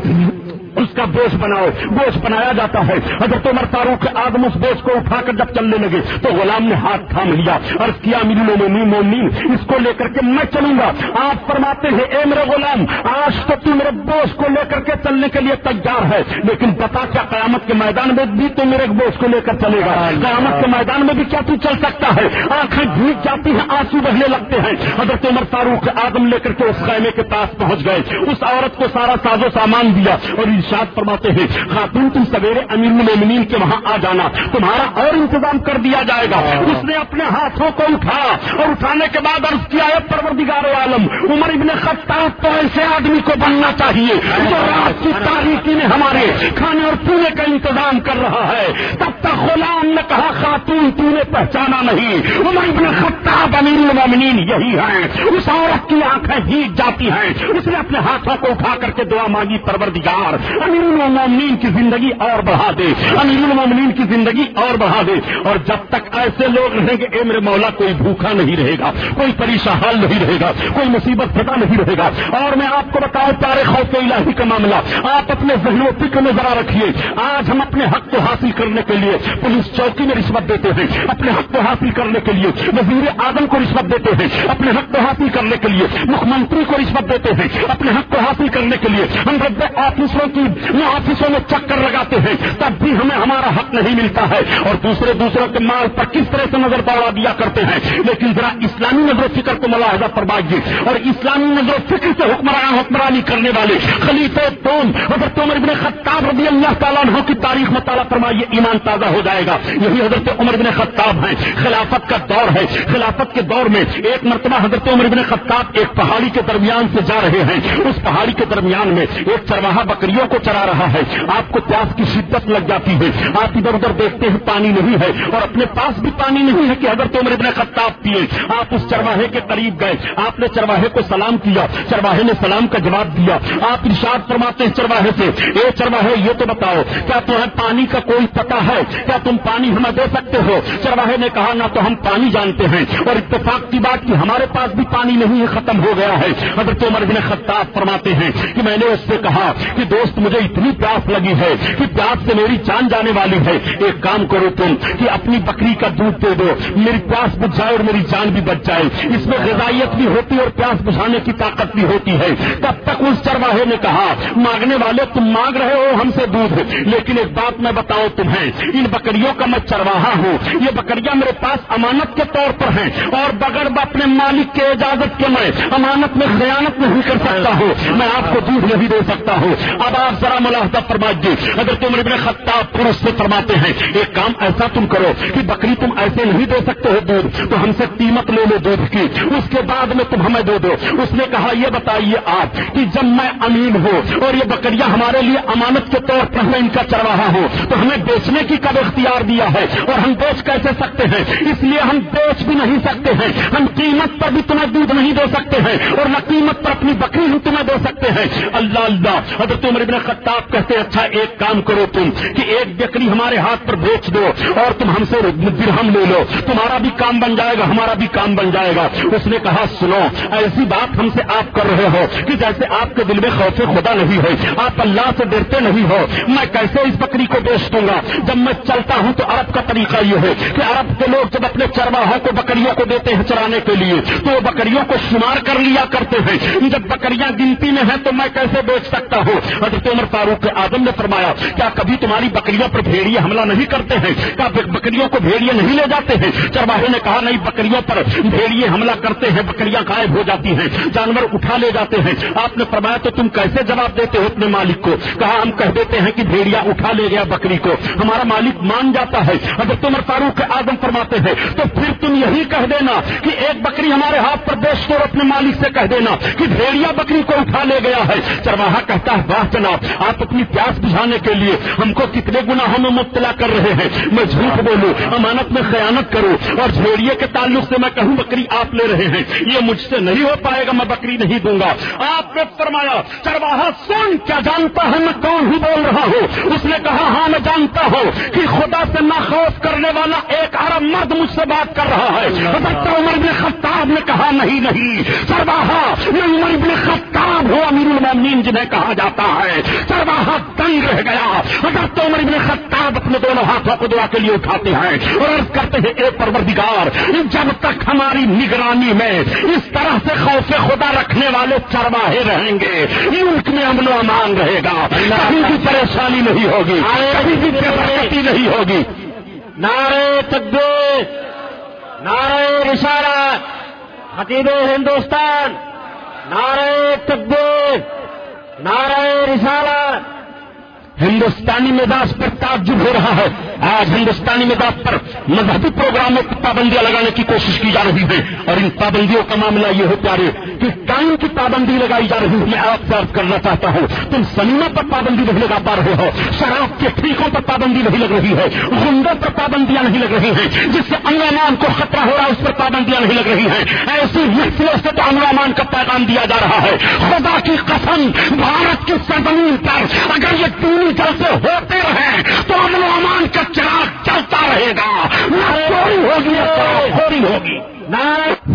اس کا گوشت بناؤ گوشت بنایا جاتا ہے۔ حضرت عمر فاروق آدم اس گوشت کو اٹھا کر جب چلنے لگے تو غلام نے ہاتھ تھام لیا۔ اور کیا میری مومین اس کو لے کر کے میں چلوں گا۔ آپ فرماتے ہیں اے میرے غلام آج تو تو میرے گوشت کو لے کر کے چلنے کے لیے تیار ہے لیکن بتا کیا قیامت کے میدان میں بھی تو میرے گوشت کو لے کر چلے گا۔ قیامت کے میدان میں بھی کیا تو چل سکتا ہے؟ آنکھیں بھیگ جاتی ہیں آنسو بہنے لگتے ہیں۔ حضرت عمر فاروق آدم لے کر کے اس خیمے کے پاس پہنچ گئے۔ اس عورت کو سارا ساز و سامان دیا اور ارشاد فرماتے ہیں خاتون تم سویرے امیر المومنین کے وہاں آ جانا تمہارا اور انتظام کر دیا جائے گا. اس نے اپنے ہاتھوں کو اٹھایا اور اٹھانے کے بعد عرض کیا ہے پروردگار عالم عمر ابن خطاب تو ایسے آدمی کو بننا چاہیے جو رات کی تاریخی میں ہمارے کھانے اور پینے کا انتظام کر رہا ہے. تب تک غلام نے کہا خاتون تو نے پہچانا نہیں عمر ابن خطاب امیر المومنین یہی ہے اس عورت کی آنکھیں جیت جاتی ہیں. اس نے اپنے ہاتھوں کو اٹھا کر کے دعا مانگی پروردگار امیر المومنین کی زندگی اور بڑھا دے، امیر المومنین کی زندگی اور بڑھا دے۔ اور جب تک ایسے لوگ رہیں گے، اے میرے مولا، کوئی بھوکا نہیں رہے گا، کوئی پریشان نہیں رہے گا، کوئی مصیبت پتا نہیں رہے گا۔ اور میں آپ کو بتاؤں، پیارے خوف الہی کا معاملہ، آپ اپنے ذہن و فکر میں ذرا رکھیے۔ آج ہم اپنے حق کو حاصل کرنے کے لیے پولیس چوکی میں رشوت دیتے ہیں۔ اپنے حق کو حاصل کرنے کے لیے وزیر اعظم کو رشوت دیتے ہیں۔ اپنے حق کو حاصل کرنے کے لیے مکھ منتری کو رشوت دیتے ہیں۔ اپنے حق کو حاصل کرنے کے لیے ہم رب آفسوں کی آفسوں میں چکر لگاتے ہیں، تب بھی ہمیں ہمارا حق نہیں ملتا ہے۔ اور دوسرے دوسروں کے مال پر کس طرح سے نظر پڑا دیا کرتے ہیں۔ لیکن ذرا اسلامی نظر و فکر کو ملاحظہ فرمائیے۔ اور اسلامی نظر و فکر سے حکمران حکمرانی کرنے والے خلیف توم، حضرت عمر بن خطاب رضی اللہ تعالیٰ عنہ کی تاریخ مطالعہ فرمائیے، ایمان تازہ ہو جائے گا۔ یہی حضرت عمر بن خطاب ہیں۔ خلافت کا دور ہے۔ خلافت کے دور میں ایک مرتبہ حضرت عمر بن خطاب ایک پہاڑی کے درمیان سے جا رہے ہیں۔ اس پہاڑی کے درمیان میں ایک چرواہا بکریوں کو چرا رہا ہے۔ آپ کو پیاس کی شدت لگ جاتی ہے۔ آپ ادھر ادھر دیکھتے ہیں پانی نہیں ہے۔ اور اپنے پاس بھی پانی نہیں ہے کہ اگر تو ابن خطاب پیے آپ اس چرواہے کے قریب گئے۔ آپ نے چرواہے کو سلام کیا۔ چرواہے نے سلام کا جواب دیا۔ آپ ارشاد فرماتے ہیں چرواہے سے، اے چرواہے، یہ تو بتاؤ، کیا تمہیں پانی کا کوئی پتا ہے؟ کیا تم پانی ہمیں دے سکتے ہو؟ چرواہے نے کہا، نہ تو ہم پانی جانتے ہیں۔ اور اتفاق کی بات کی ہمارے پاس بھی پانی نہیں ہے، ختم ہو گیا ہے۔ حضرت عمر بن خطاب فرماتے ہیں کہ میں نے اس سے کہا کہ دوست مجھے اتنی پیاس لگی ہے کہ پیاس سے میری جان جانے والی ہے۔ ایک کام کرو تم کہ اپنی بکری کا دودھ دے دو۔ میری پیاس بچ جائے اور میری جان بھی بچ جائے۔ اس میں غذائیت بھی ہوتی اور پیاس بجھانے کی طاقت بھی ہوتی ہے۔ تب تک اس چرواہے نے کہا، مانگنے والے تم مانگ رہے ہو ہم سے دودھ۔ لیکن ایک بات میں بتاؤں تمہیں، ان بکریوں کا میں چرواہا ہوں۔ یہ بکریاں میرے پاس امانت کے طور پر ہیں۔ اور بغیر اپنے مالک کے اجازت کے میں امانت میں خیانت نہیں کر سکتا ہوں۔ میں آپ کو دودھ نہیں دے سکتا ہوں۔ اب آپ ذرا ملاحظہ فرمائیے۔ اگر تم ابن خطاب پھر اس سے فرماتے ہیں، ایک کام ایسا تم کرو کہ بکری تم ایسے نہیں دے سکتے ہو دودھ، تو ہم سے قیمت لے لو دودھ کی۔ اس کے بعد میں تم ہمیں دے دو۔ اس نے کہا، یہ بتائیے آپ کہ جب میں امین ہوں اور یہ بکریاں ہمارے لیے امانت کے طور پر میں ان کا چرواہا ہوں، تو ہمیں بیچنے کی کب اختیار دیا ہے؟ اور ہم بیچ کیسے سکتے ہیں؟ اس لیے ہم بیچ بھی نہیں سکتے ہیں۔ ہم قیمت پر بھی تمہیں دودھ نہیں دے سکتے ہیں اور نہ قیمت پر اپنی بکری ہم تمہیں دے سکتے ہیں۔ اللہ اللہ۔ حضرت عمر ابن خطاب کہتے اچھا ایک کام کرو تم کہ ایک بکری ہمارے ہاتھ پر بیچ دو اور تم ہم سے درہم لے لو۔ تمہارا بھی کام بن جائے گا، ہمارا بھی کام بن جائے گا۔ اس نے کہا، سنو، ایسی بات ہم سے آپ کر رہے ہو کہ جیسے آپ کے دل میں خوف خدا نہیں ہے۔ آپ اللہ سے ڈرتے نہیں ہو۔ میں کیسے اس بکری کو بیچ دوں گا؟ جب میں چلتا ہوں تو عرب کا طریقہ یہ ہے کہ عرب کے لوگ جب اپنے چرواہوں کو بکریوں کو دیتے ہیں چرانے کے لیے، تو وہ بکریوں کو شمار کر لیا کرتے ہیں۔ جب بکریاں گنتی میں ہیں تو میں کیسے بیچ سکتا ہوں؟ حضرت عمر فاروق آدم نے فرمایا، کیا کبھی تمہاری بکریوں پر بھیڑیے حملہ نہیں کرتے ہیں؟ کیا بکریوں کو بھیڑیے نہیں لے جاتے ہیں؟ چرواہے نے کہا، نہیں، بکریوں پر بھیڑیے حملہ کرتے ہیں، بکریاں غائب ہو جاتی ہیں، جانور اٹھا لے جاتے ہیں۔ آپ نے فرمایا، تو تم کیسے جواب دیتے ہو اپنے مالک کو؟ کہا، ہم کہہ دیتے ہیں کہ بھیڑیا اٹھا لے گیا بکری کو۔ ہمارا مالک مان جاتا ہے۔ اگر تمر فاروق آدم فرماتے ہیں، تو پھر تم یہی کہہ دینا کہ ایک بکری ہمارے ہاتھ پر بیچ کر اپنے مالک سے کہہ دینا کہ بھیڑیا بکری کو اٹھا لے گیا ہے۔ چرواہا کہتا ہے، واہ جناب آپ اپنی پیاس بجھانے کے لیے ہم کو کتنے گناہوں میں مبتلا کر رہے ہیں۔ میں جھوٹ بولوں امانت میں خیانت کروں اور بھیڑیے کے تعلق سے میں کہوں بکری آپ لے رہے ہیں۔ یہ مجھ سے نہیں ہو پائے گا میں بکری نہیں دوں گا۔ آپ نے فرمایا چرواہا سن کیا جانتا ہے میں کون ہی بول رہا ہوں؟ اس نے کہا ہاں میں جانتا ہوں کہ خدا سے نہ خوف کرنے والا ایک عرب مرد مجھ سے بات کر رہا ہے۔ حضرت عمر بن خطاب نے کہا نہیں نہیں چرواہا میں عمر بن خطاب ہوں امیر المومنین جنہیں کہا جاتا ہے۔ چرواہا تنگ رہ گیا۔ حضرت عمر بن خطاب اپنے دونوں ہاتھوں کو دعا کے لیے اٹھاتے ہیں اور عرض کرتے ہیں، اے پروردگار، جب تک ہماری نگرانی میں اس طرح سے خوف خدا رکھنے والے چرواہے رہیں گے، ملک میں امن و امان رہے گا۔ کبھی بھی پریشانی نہیں ہوگی کبھی بھی بے نہیں ہوگی۔ نعرے تکبیر نعرے رسالت، خطیب ہندوستان نعرے تکبیر۔ نعرہ رسالہ ہندوستانی مزاج پر تعجب ہو رہا ہے۔ آج ہندوستانی مزاج پر مذہبی پروگراموں پر پابندیاں لگانے کی کوشش کی جا رہی ہے اور ان پابندیوں کا معاملہ یہ ہو پیارے کہ ٹائم کی پابندی لگائی جا رہی ہے، میں آپ سے عرض کرنا چاہتا ہوں، تم سنیما پر پابندی نہیں لگا پا رہے ہو، شراب کے ٹھیکوں پر پابندی نہیں لگ رہی ہے، غنڈوں پر پابندیاں نہیں لگ رہی ہیں، جس سے انگامان کو خطرہ ہو رہا ہے، اس پر پابندیاں نہیں لگ رہی ہیں۔ ایسی محفلوں سے تو انگامان کا پیغام دیا جا رہا ہے۔ خدا کی قسم، بھارت کی سرزمین پر اگر یہ ٹونی جلسے ہوتے رہے تو امن و امان چراغ چلتا رہے گا۔ چوری ہوگی چوری ہوگی؟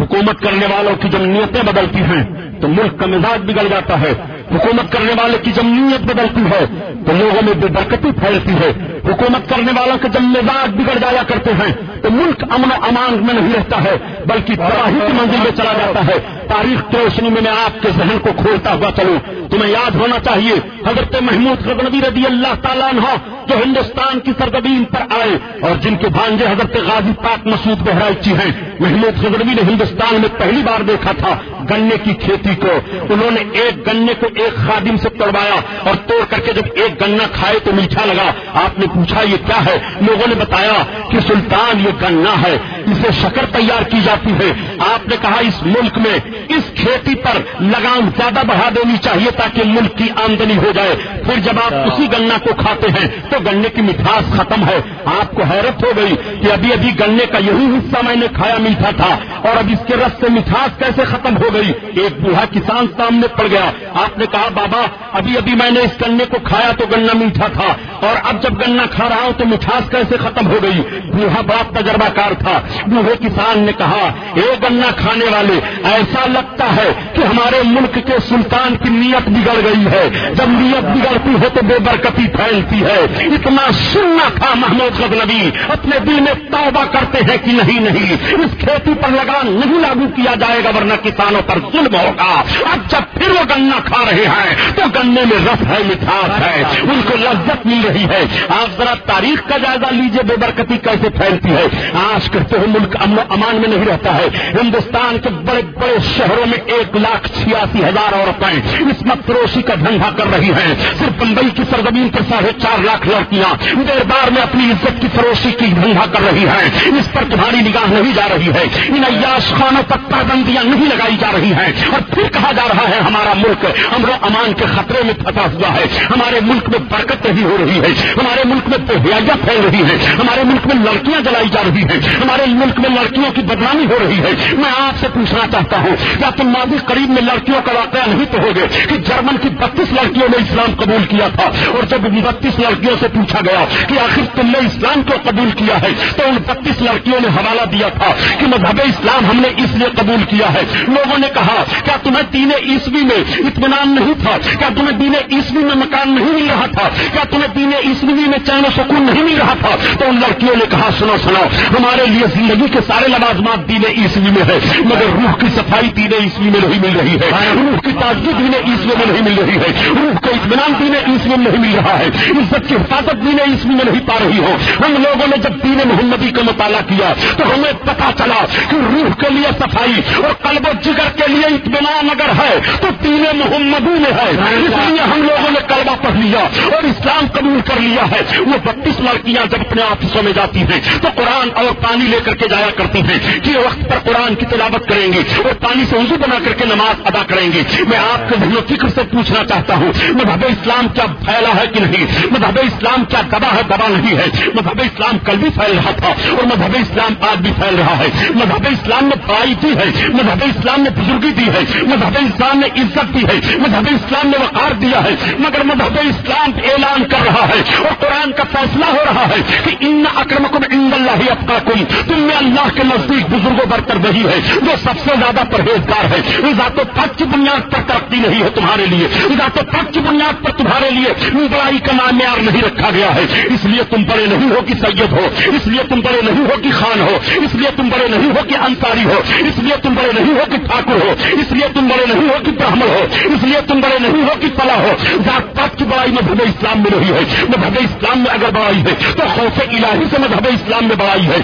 حکومت کرنے والوں کی جب نیتیں بدلتی ہیں، تو ملک کا مزاج بگڑ جاتا ہے۔ حکومت کرنے والے کی جب نیت بدلتی ہے، تو لوگوں میں بے برکتی پھیلتی ہے۔ حکومت کرنے والوں کے جب مزاج بگڑ جایا کرتے ہیں، تو ملک امن و امان میں نہیں رہتا ہے، بلکہ تباہی کی منزل میں چلا جاتا ہے۔ تاریخ کی روشنی میں میں آپ کے ذہن کو کھولتا ہوا چلوں۔ تمہیں یاد ہونا چاہیے، حضرت محمود غزنبی رضی اللہ تعالیٰ عنہ جو ہندوستان کی سرزمین پر آئے اور جن کے بھانجے حضرت غازی پاک مسعود بہرائچی ہیں محمود خزروی نے ہندوستان میں پہلی بار دیکھا تھا گنے کی کھیتی کو۔ انہوں نے ایک گنے کو ایک خادم سے توڑوایا اور توڑ کر کے جب ایک گنا کھائے تو میٹھا لگا۔ آپ نے پوچھا یہ کیا ہے؟ لوگوں نے بتایا کہ سلطان یہ گنا ہے۔ اسے شکر تیار کی جاتی ہے۔ آپ نے کہا اس ملک میں اس کھیتی پر لگام زیادہ بڑھا دینی چاہیے تاکہ ملک کی آمدنی ہو جائے۔ پھر جب آپ اسی گنا کو کھاتے ہیں تو گنے کی مٹھاس ختم ہے۔ آپ کو حیرت ہو گئی کہ ابھی ابھی گنے کا یہی حصہ میں نے کھایا میٹھا تھا اور اب اس کے رس سے مٹھاس کیسے ختم ہو گئی؟ ایک بوڑھا کسان سامنے پڑ گیا۔ آپ نے کہا بابا ابھی ابھی میں نے اس گنے کو کھایا تو گنا میٹھا تھا اور اب جب گنا کھا رہا ہوں تو مٹھاس کیسے ختم ہو گئی؟ بوڑھا بڑا تجربہ کار تھا۔ بوڑھے کسان نے کہا، اے گنا کھانے والے ایسا لگتا ہے کہ ہمارے ملک کے سلطان کی نیت بگڑ گئی ہے۔ جب نیت بگڑتی ہے تو بے برکتی پھیلتی ہے۔ اتنا سننا تھا محمود غزنبی اپنے دل میں توبہ کرتے ہیں کہ نہیں نہیں۔ اس کھیتی پر لگان نہیں لاگو کیا جائے گا، ورنہ کسانوں پر ظلم ہوگا۔ اب جب پھر وہ گنا کھا رہے ہیں، تو گنے میں رس ہے، مٹھاس ہے۔ ان کو لذت مل رہی ہے۔ آپ ذرا تاریخ کا جائزہ لیجیے، بے برکتی کیسے پھیلتی ہے۔ آج کرتے ہوئے ملک امن و امان میں نہیں رہتا ہے۔ ہندوستان کے بڑے بڑے شہروں میں ایک لاکھ چھیاسی ہزار عورتیں اس فروشی کا دھندا کر رہی ہیں۔ صرف بمبئی کی سرزمین پر ساڑھے چار لاکھ لڑکیاں دیر بار میں اپنی عزت کی فروشی کی دھندا کر رہی ہیں۔ اس پر تمہاری نگاہ نہیں جا رہی ہے۔ ان عیاش خانوں پر پابندیاں نہیں لگائی جا رہی ہیں۔ اور پھر کہا جا رہا ہے، ہمارا ملک امر و امان کے خطرے میں پھنسا ہوا ہے۔ ہمارے ملک میں برکت نہیں ہو رہی ہے۔ ہمارے ملک میں بہیاں پھیل رہی ہے ہمارے ملک میں لڑکیاں جلائی جا رہی ہیں۔ ہمارے ملک میں لڑکیوں کی بدنامی ہو رہی ہے۔ میں آپ سے پوچھنا چاہتا ہوں، کیا تم ماضی قریب میں لڑکیوں کا واقعہ نہیں تو ہوگے کہ جرمن کی بتیس لڑکیوں نے اسلام قبول کیا تھا؟ اور جب بتیس لڑکیوں سے پوچھا گیا کہ آخر تم نے اسلام کو قبول کیا ہے، تو ان بتیس لڑکیوں نے حوالہ دیا تھا کہ مذہب اسلام ہم نے اس لیے قبول کیا ہے۔ لوگوں نے کہا، کیا تمہیں تین عیسوی میں اطمینان نہیں تھا؟ کیا تمہیں دین عیسوی میں مکان نہیں مل رہا تھا؟ کیا تمہیں دین عیسوی میں چین و سکون نہیں مل رہا تھا؟ تو ان لڑکیوں نے کہا، سنو سنو، ہمارے لیے زندگی کے سارے لوازمات دین عیسوی میں ہے مگر روح کی صفائی دین عیسوی میں نہیں مل رہی ہے۔ روح کی تازگی دین عیسوی میں نہیں مل رہی ہے۔ روح کو اطمینان دین عیسوی میں نہیں مل رہا ہے۔ عزت کی حفاظت دین عیسوی میں نہیں پا رہی ہو۔ ہم لوگوں نے جب دین محمدی کا مطالعہ کیا تو ہمیں پتا چلا کہ روح کے لیے صفائی اور قلب و جگر کے لیے اطمینان اگر ہے تو دین محمدی میں ہے۔ اس لیے ہم لوگوں نے کلبہ پڑھ لیا اور اسلام قبول کر لیا ہے۔ وہ بتیس لڑکیاں جب اپنے آفسوں میں جاتی ہیں تو قرآن اور پانی لے کر کے جایا کرتی ہیں۔ کہ وقت پر قرآن کی تلاوت کریں گے اور پانی سے وضو بنا کر کے نماز ادا کریں گے۔ میں آپ کے ذہن و فکر سے پوچھنا چاہتا ہوں، مذہب اسلام کیا پھیلا ہے کہ نہیں؟ مذہب اسلام کیا دبا ہے دبا نہیں ہے؟ مذہب اسلام کل بھی پھیل رہا تھا اور مذہب اسلام آج بھی پھیل رہا ہے۔ مذہب اسلام نے پڑھائی دی ہے، مذہب اسلام نے بزرگی دی ہے، مذہب اسلام نے عزت دی ہے، مذہب اسلام نے وقار دیا ہے۔ مگر مذہب اسلام اعلان کر رہا ہے اور قرآن کا فیصلہ ہو رہا ہے کہ ان اکرم کو اللہ افقا تم میں اللہ کے نزدیک بزرگوں برتر وہی ہے، جو سب سے زیادہ پرہیزگار ہے۔ ذات و پک کی بنیاد پر ترقی نہیں ہے تمہارے لیے۔ ذات و پک کی بنیاد پر تمہارے لیے بڑائی کا نام معیار نہیں رکھا گیا ہے۔ اس لیے تم بڑے نہیں ہو کہ سید ہو۔ اس لیے تم بڑے نہیں ہو کہ خان ہو۔ اس لیے تم بڑے نہیں ہو کہ انصاری ہو۔ اس لیے تم بڑے نہیں ہو کہ ٹھاکر ہو۔ اس لیے تم بڑے نہیں ہو کہ براہمن ہو۔ اس لیے تم بڑے نہیں ہو کی فلاح ہو۔ ذات پات کی بڑائی مذہب اسلام میں نہیں ہے۔ مذہب اسلام میں اگر بڑائی ہے، تو خوف الہی سے مذہب اسلام میں بڑائی ہے۔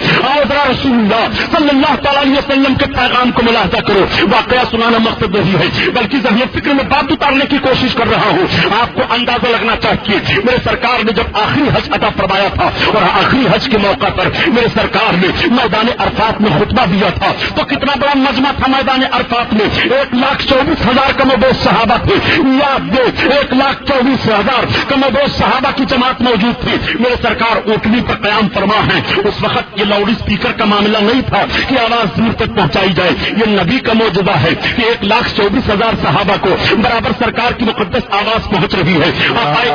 ذرا رسول اللہ، صلی اللہ تعالیٰ علیہ وسلم کے پیغام کو ملاحظہ کرو۔ واقعہ سنانا مقصد نہیں ہے، بلکہ ذہنی فکر میں بات اتارنے کی کوشش کر رہا ہوں، آپ کو اندازہ لگنا چاہیے۔ میرے سرکار نے جب آخری حج عطا فرمایا تھا اور آخری حج کے موقع پر میرے سرکار نے میدان عرفات میں خطبہ دیا تھا، تو کتنا بڑا مجمع تھا میدان عرفات میں۔ ایک لاکھ چوبیس ہزار کم و صحابہ تھے۔ یاد دے ایک لاکھ چوبیس ہزار کم و صحابہ کی جماعت موجود تھی۔ میرے سرکار اوٹلی پر قیام فرما ہے۔ اس وقت یہ لاؤڈ اسپیکر کا معاملہ نہیں تھا کہ آواز دور تک پہنچائی جائے یہ نبی کا موجودہ ہے کہ ایک لاکھ چوبیس ہزار صحابہ کو برابر سرکار کی مقدس آواز پہنچ رہی ہے۔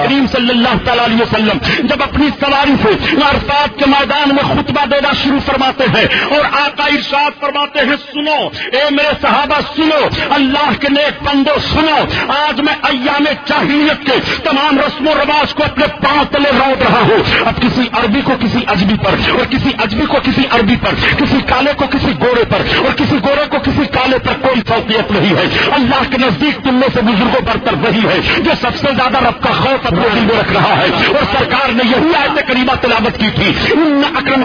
کریم صلی اللہ تعالی علیہ وسلم جب اپنی سواری سے عرفات کے میدان میں خطبہ دینا شروع فرماتے ہیں اور آقا ارشاد فرماتے ہیں سنو اے میرے صحابہ سنو اللہ کے نیک بندو سنو آج میں ایام چاہیت کے تمام رسم و رواج کو اپنے پاؤں تلے روٹ رہا ہوں۔ اب کسی عربی کو کسی اجبی پر اور کسی اجبی کو کسی عربی پر، کسی کالے کو کسی گورے پر، اور کسی گورے کو کسی کالے پر کوئی فوقیت نہیں ہے۔ اللہ کے نزدیک تم میں سے بزرگوں پر تر وہی ہے، جو سب سے زیادہ رب کا خوف اپنے دل میں رکھ رہا ہے۔ اور سرکار نے یہی آیت کریمہ تلاوت کی تھی، ان اکرم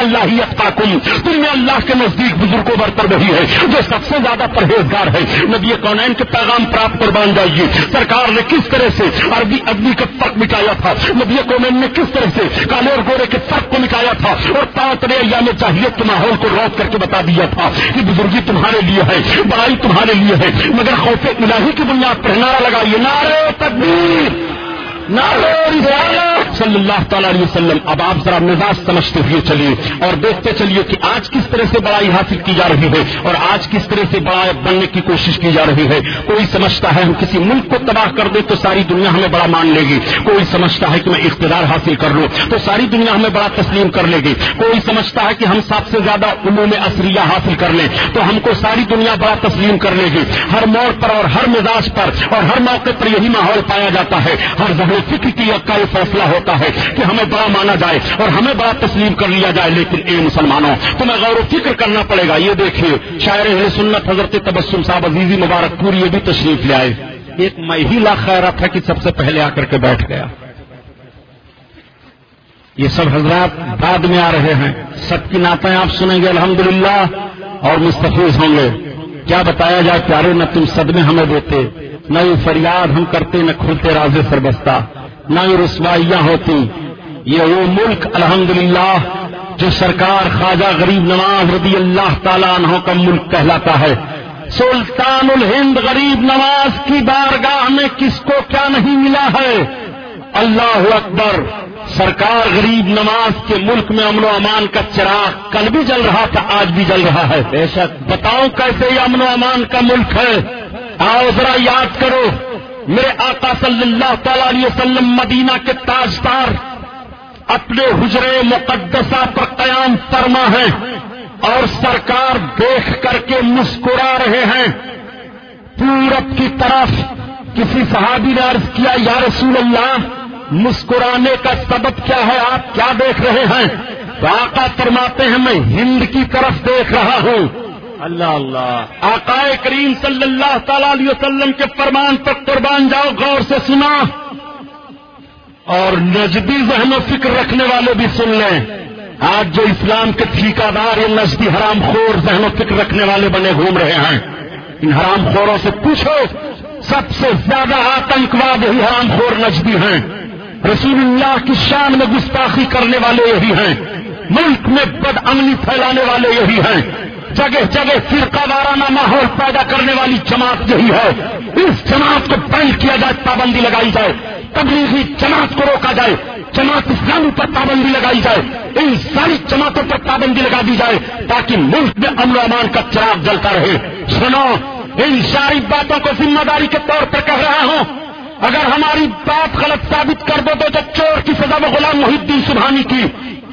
اللہ کم تم میں اللہ کے نزدیک بزرگوں پر تر وہی ہے، جو سب سے زیادہ پرہیزگار ہے۔ نبی کونین کے پیغام پراپت قربان جائیے۔ سرکار نے کس طرح سے عربی ادبی کا فرق مٹایا تھا؟ نبی کونین نے کس طرح سے کالے اور گورے کے فرق کو مٹایا تھا؟ اور پانچ ایام چاہیے کے ماحول کو روک کر کے بتا دیا تھا کہ بزرگی تمہارے لیے ہے، بڑائی تمہارے لیے ہے۔ مگر خوف الہی کی بنیاد پر نعرہ لگائیے نعرے تکبیر صلی اللہ تعالیٰ علیہ وسلم. اب آپ ذرا مزاج سمجھتے ہوئے چلیے اور دیکھتے چلیے کہ آج کس طرح سے بڑائی حاصل کی جا رہی ہے اور آج کس طرح سے بڑا بننے کی کوشش کی جا رہی ہے۔ کوئی سمجھتا ہے ہم کسی ملک کو تباہ کر دیں تو ساری دنیا ہمیں بڑا مان لے گی۔ کوئی سمجھتا ہے کہ میں اقتدار حاصل کر لوں تو ساری دنیا ہمیں بڑا تسلیم کر لے گی۔ کوئی سمجھتا ہے کہ ہم سب سے زیادہ علوم اصریہ حاصل کر لیں تو ہم کو ساری دنیا بڑا تسلیم کر لے گی۔ ہر موڑ پر اور ہر مزاج پر اور ہر موقع پر یہی ماحول پایا جاتا ہے۔ ہر ذہن فکر کی کا یہ فیصلہ ہوتا ہے کہ ہمیں بڑا مانا جائے اور ہمیں بڑا تسلیم کر لیا جائے، لیکن اے مسلمانوں، تمہیں غور و فکر کرنا پڑے گا۔ یہ دیکھیے، شاعر سنت حضرت تبسم صاحب عزیزی مبارک پوری یہ بھی تشریف لے آئے۔ ایک میں ہی لاکھ خیرات تھا کہ سب سے پہلے آ کر کے بیٹھ گیا۔ یہ سب حضرات بعد میں آ رہے ہیں۔ سب کی نعتیں آپ سنیں گے، الحمدللہ، اور مستفیض ہوں گے۔ کیا بتایا جائے، پیارے، نہ تم صدمے ہمیں دیتے، نہ یہ فریاد ہم کرتے، نہ کھلتے رازے سربستہ۔ نہ یہ رسوائیاں ہوتی۔ یہ وہ ملک الحمدللہ جو سرکار خواجہ غریب نواز رضی اللہ تعالیٰ عنہ کا ملک کہلاتا ہے۔ سلطان الہند غریب نواز کی بارگاہ میں کس کو کیا نہیں ملا ہے؟ اللہ اکبر سرکار غریب نواز کے ملک میں امن و امان کا چراغ کل بھی جل رہا تھا آج بھی جل رہا ہے۔ بے شک۔ بتاؤ کیسے یہ امن و امان کا ملک ہے؟ آؤ ذرا یاد کرو۔ میرے آقا صلی اللہ تعالی علیہ وسلم مدینہ کے تاجدار اپنے حجرے مقدسہ پر قیام فرما ہے اور سرکار دیکھ کر کے مسکرا رہے ہیں۔ پورب کی طرف کسی صحابی نے عرض کیا، یا رسول اللہ، مسکرانے کا سبب کیا ہے؟ آپ کیا دیکھ رہے ہیں؟ آقا فرماتے ہیں، میں ہند کی طرف دیکھ رہا ہوں۔ اللہ اللہ. آقا کریم صلی اللہ تعالی علیہ وسلم کے فرمان پر قربان جاؤ، غور سے سنا۔ اور نجدی ذہن و فکر رکھنے والے بھی سن لیں۔ آج جو اسلام کے ٹھیکہ دار یہ نجدی حرام خور ذہن و فکر رکھنے والے بنے گھوم رہے ہیں۔ ان حرام خوروں سے پوچھو، سب سے زیادہ آتنکواد یہی حرام خور نجدی ہیں۔ رسول اللہ کی شان میں گستاخی کرنے والے یہی ہیں۔ ملک میں بد امنی پھیلانے والے یہی ہیں۔ جگہ جگہ فرقہ وارانہ ماحول پیدا کرنے والی جماعت یہی ہے۔ اس جماعت کو بند کیا جائے، پابندی لگائی جائے۔ تبلیغی جماعت کو روکا جائے۔ جماعت اسلامی پر پابندی لگائی جائے۔ ان ساری جماعتوں پر پابندی لگا دی جائے تاکہ ملک میں امن و امان کا چراغ جلتا رہے۔ سنو، ان ساری باتوں کو ذمہ داری کے طور پر کہہ رہا ہوں۔ اگر ہماری بات غلط ثابت کر دو تو چور کی سزا میں غلام محی الدین سبحانی کی۔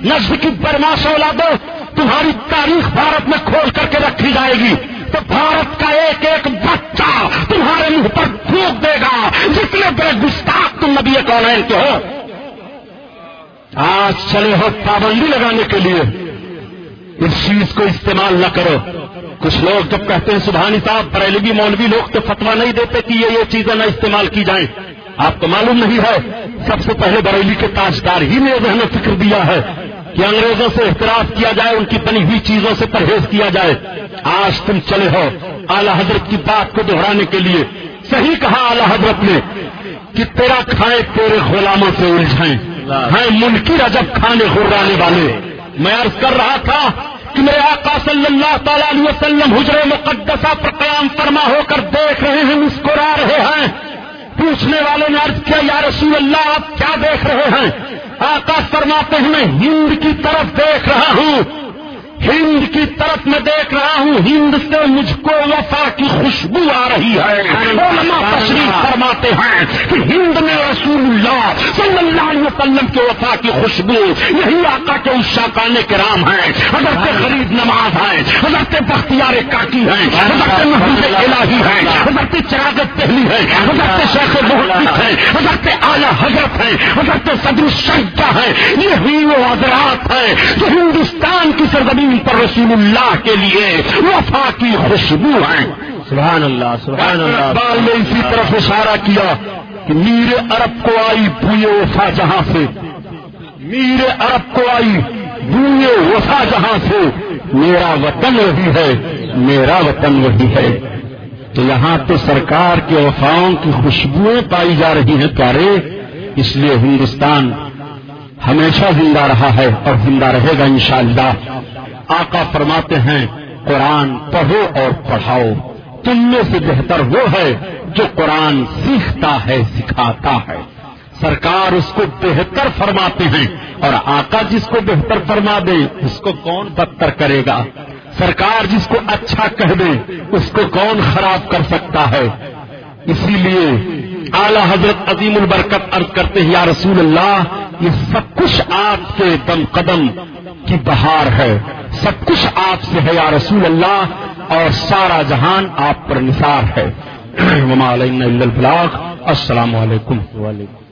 نظر کی برماش اولا دو تمہاری تاریخ بھارت میں کھول کر کے رکھی جائے گی۔ تو بھارت کا ایک ایک بچہ تمہارے منہ پر پھونک دے گا۔ جتنے بڑے گستاخ تم نبی کونین کے ہو۔ آج چلے ہو پابندی لگانے کے لیے۔ اس چیز کو استعمال نہ کرو۔ کچھ لوگ جب کہتے ہیں سبحانی صاحب بریلوی مولوی لوگ تو فتوا نہیں دیتے کہ یہ یہ چیزیں نہ استعمال کی جائیں۔ آپ کو معلوم نہیں ہے، سب سے پہلے بریلی کے تاجدار ہی نے ذہن فکر دیا ہے۔ کہ انگریزوں سے احتراف کیا جائے، ان کی بنی ہوئی چیزوں سے پرہیز کیا جائے۔ آج تم چلے ہو اعلی حضرت کی بات کو دہرانے کے لیے۔ صحیح کہا اعلی حضرت نے کہ تیرا کھائے تیرے غلاموں سے الجھائیں۔ ہیں ملکی رجب کھانے غرانے والے۔ میں عرض کر رہا تھا کہ میرے آقا صلی اللہ تعالی علیہ وسلم حجر مقدسہ پر قیام فرما ہو کر دیکھ رہے ہیں، مسکرا رہے ہیں۔ پوچھنے والوں نے عرض کیا، یا رسول اللہ، آپ کیا دیکھ رہے ہیں؟ آقا فرماتے ہیں میں ہند کی طرف دیکھ رہا ہوں۔ ہند کی طرف میں دیکھ رہا ہوں ہند سے مجھ کو وفا کی خوشبو آ رہی ہے۔ علماء تشریف فرماتے ہیں کہ ہند میں رسول اللہ صلی اللہ علیہ وسلم کے وفا کی خوشبو، یہی آقا کے اس شاکانے کے رام ہیں حضرت غریب نماز ہیں حضرت بختیار کاکی ہیں حضرت محمود الہی ہیں حضرت چراغت پہلی ہے، حضرت شیخ محمد ہیں حضرت اعلیٰ حضرت ہیں حضرت صدر الشیخ ہیں یہی وہ حضرات ہیں جو ہندوستان کی سرزمین پر رسول اللہ کے لیے وفا کی خوشبو ہے سبحان اللہ سبحان اللہ اقبال نے اسی طرف اشارہ کیا کہ میر عرب کو آئی بوئے وفا جہاں سے۔ میر عرب کو آئی بوئے وفا جہاں سے۔ میرا وطن وہی ہے میرا وطن وہی ہے۔ تو یہاں تو سرکار کے وفاؤں کی خوشبوئیں پائی جا رہی ہیں پیارے۔ اس لیے ہندوستان ہمیشہ زندہ رہا ہے اور زندہ رہے گا انشاءاللہ۔ آقا فرماتے ہیں، قرآن پڑھو اور پڑھاؤ۔ تم میں سے بہتر وہ ہے جو قرآن سیکھتا ہے، سکھاتا ہے۔ سرکار اس کو بہتر فرماتے ہیں اور آقا جس کو بہتر فرما دے، اس کو کون بدتر کرے گا؟ سرکار جس کو اچھا کہہ دے، اس کو کون خراب کر سکتا ہے؟ اسی لیے اعلی حضرت عظیم البرکت ارد کرتے ہیں، یا رسول اللہ، یہ سب کچھ آپ کے دم قدم کی بہار ہے۔ سب کچھ آپ سے ہے یا رسول اللہ اور سارا جہان آپ پر نثار ہے۔ السلام علیکم۔ وعلیکم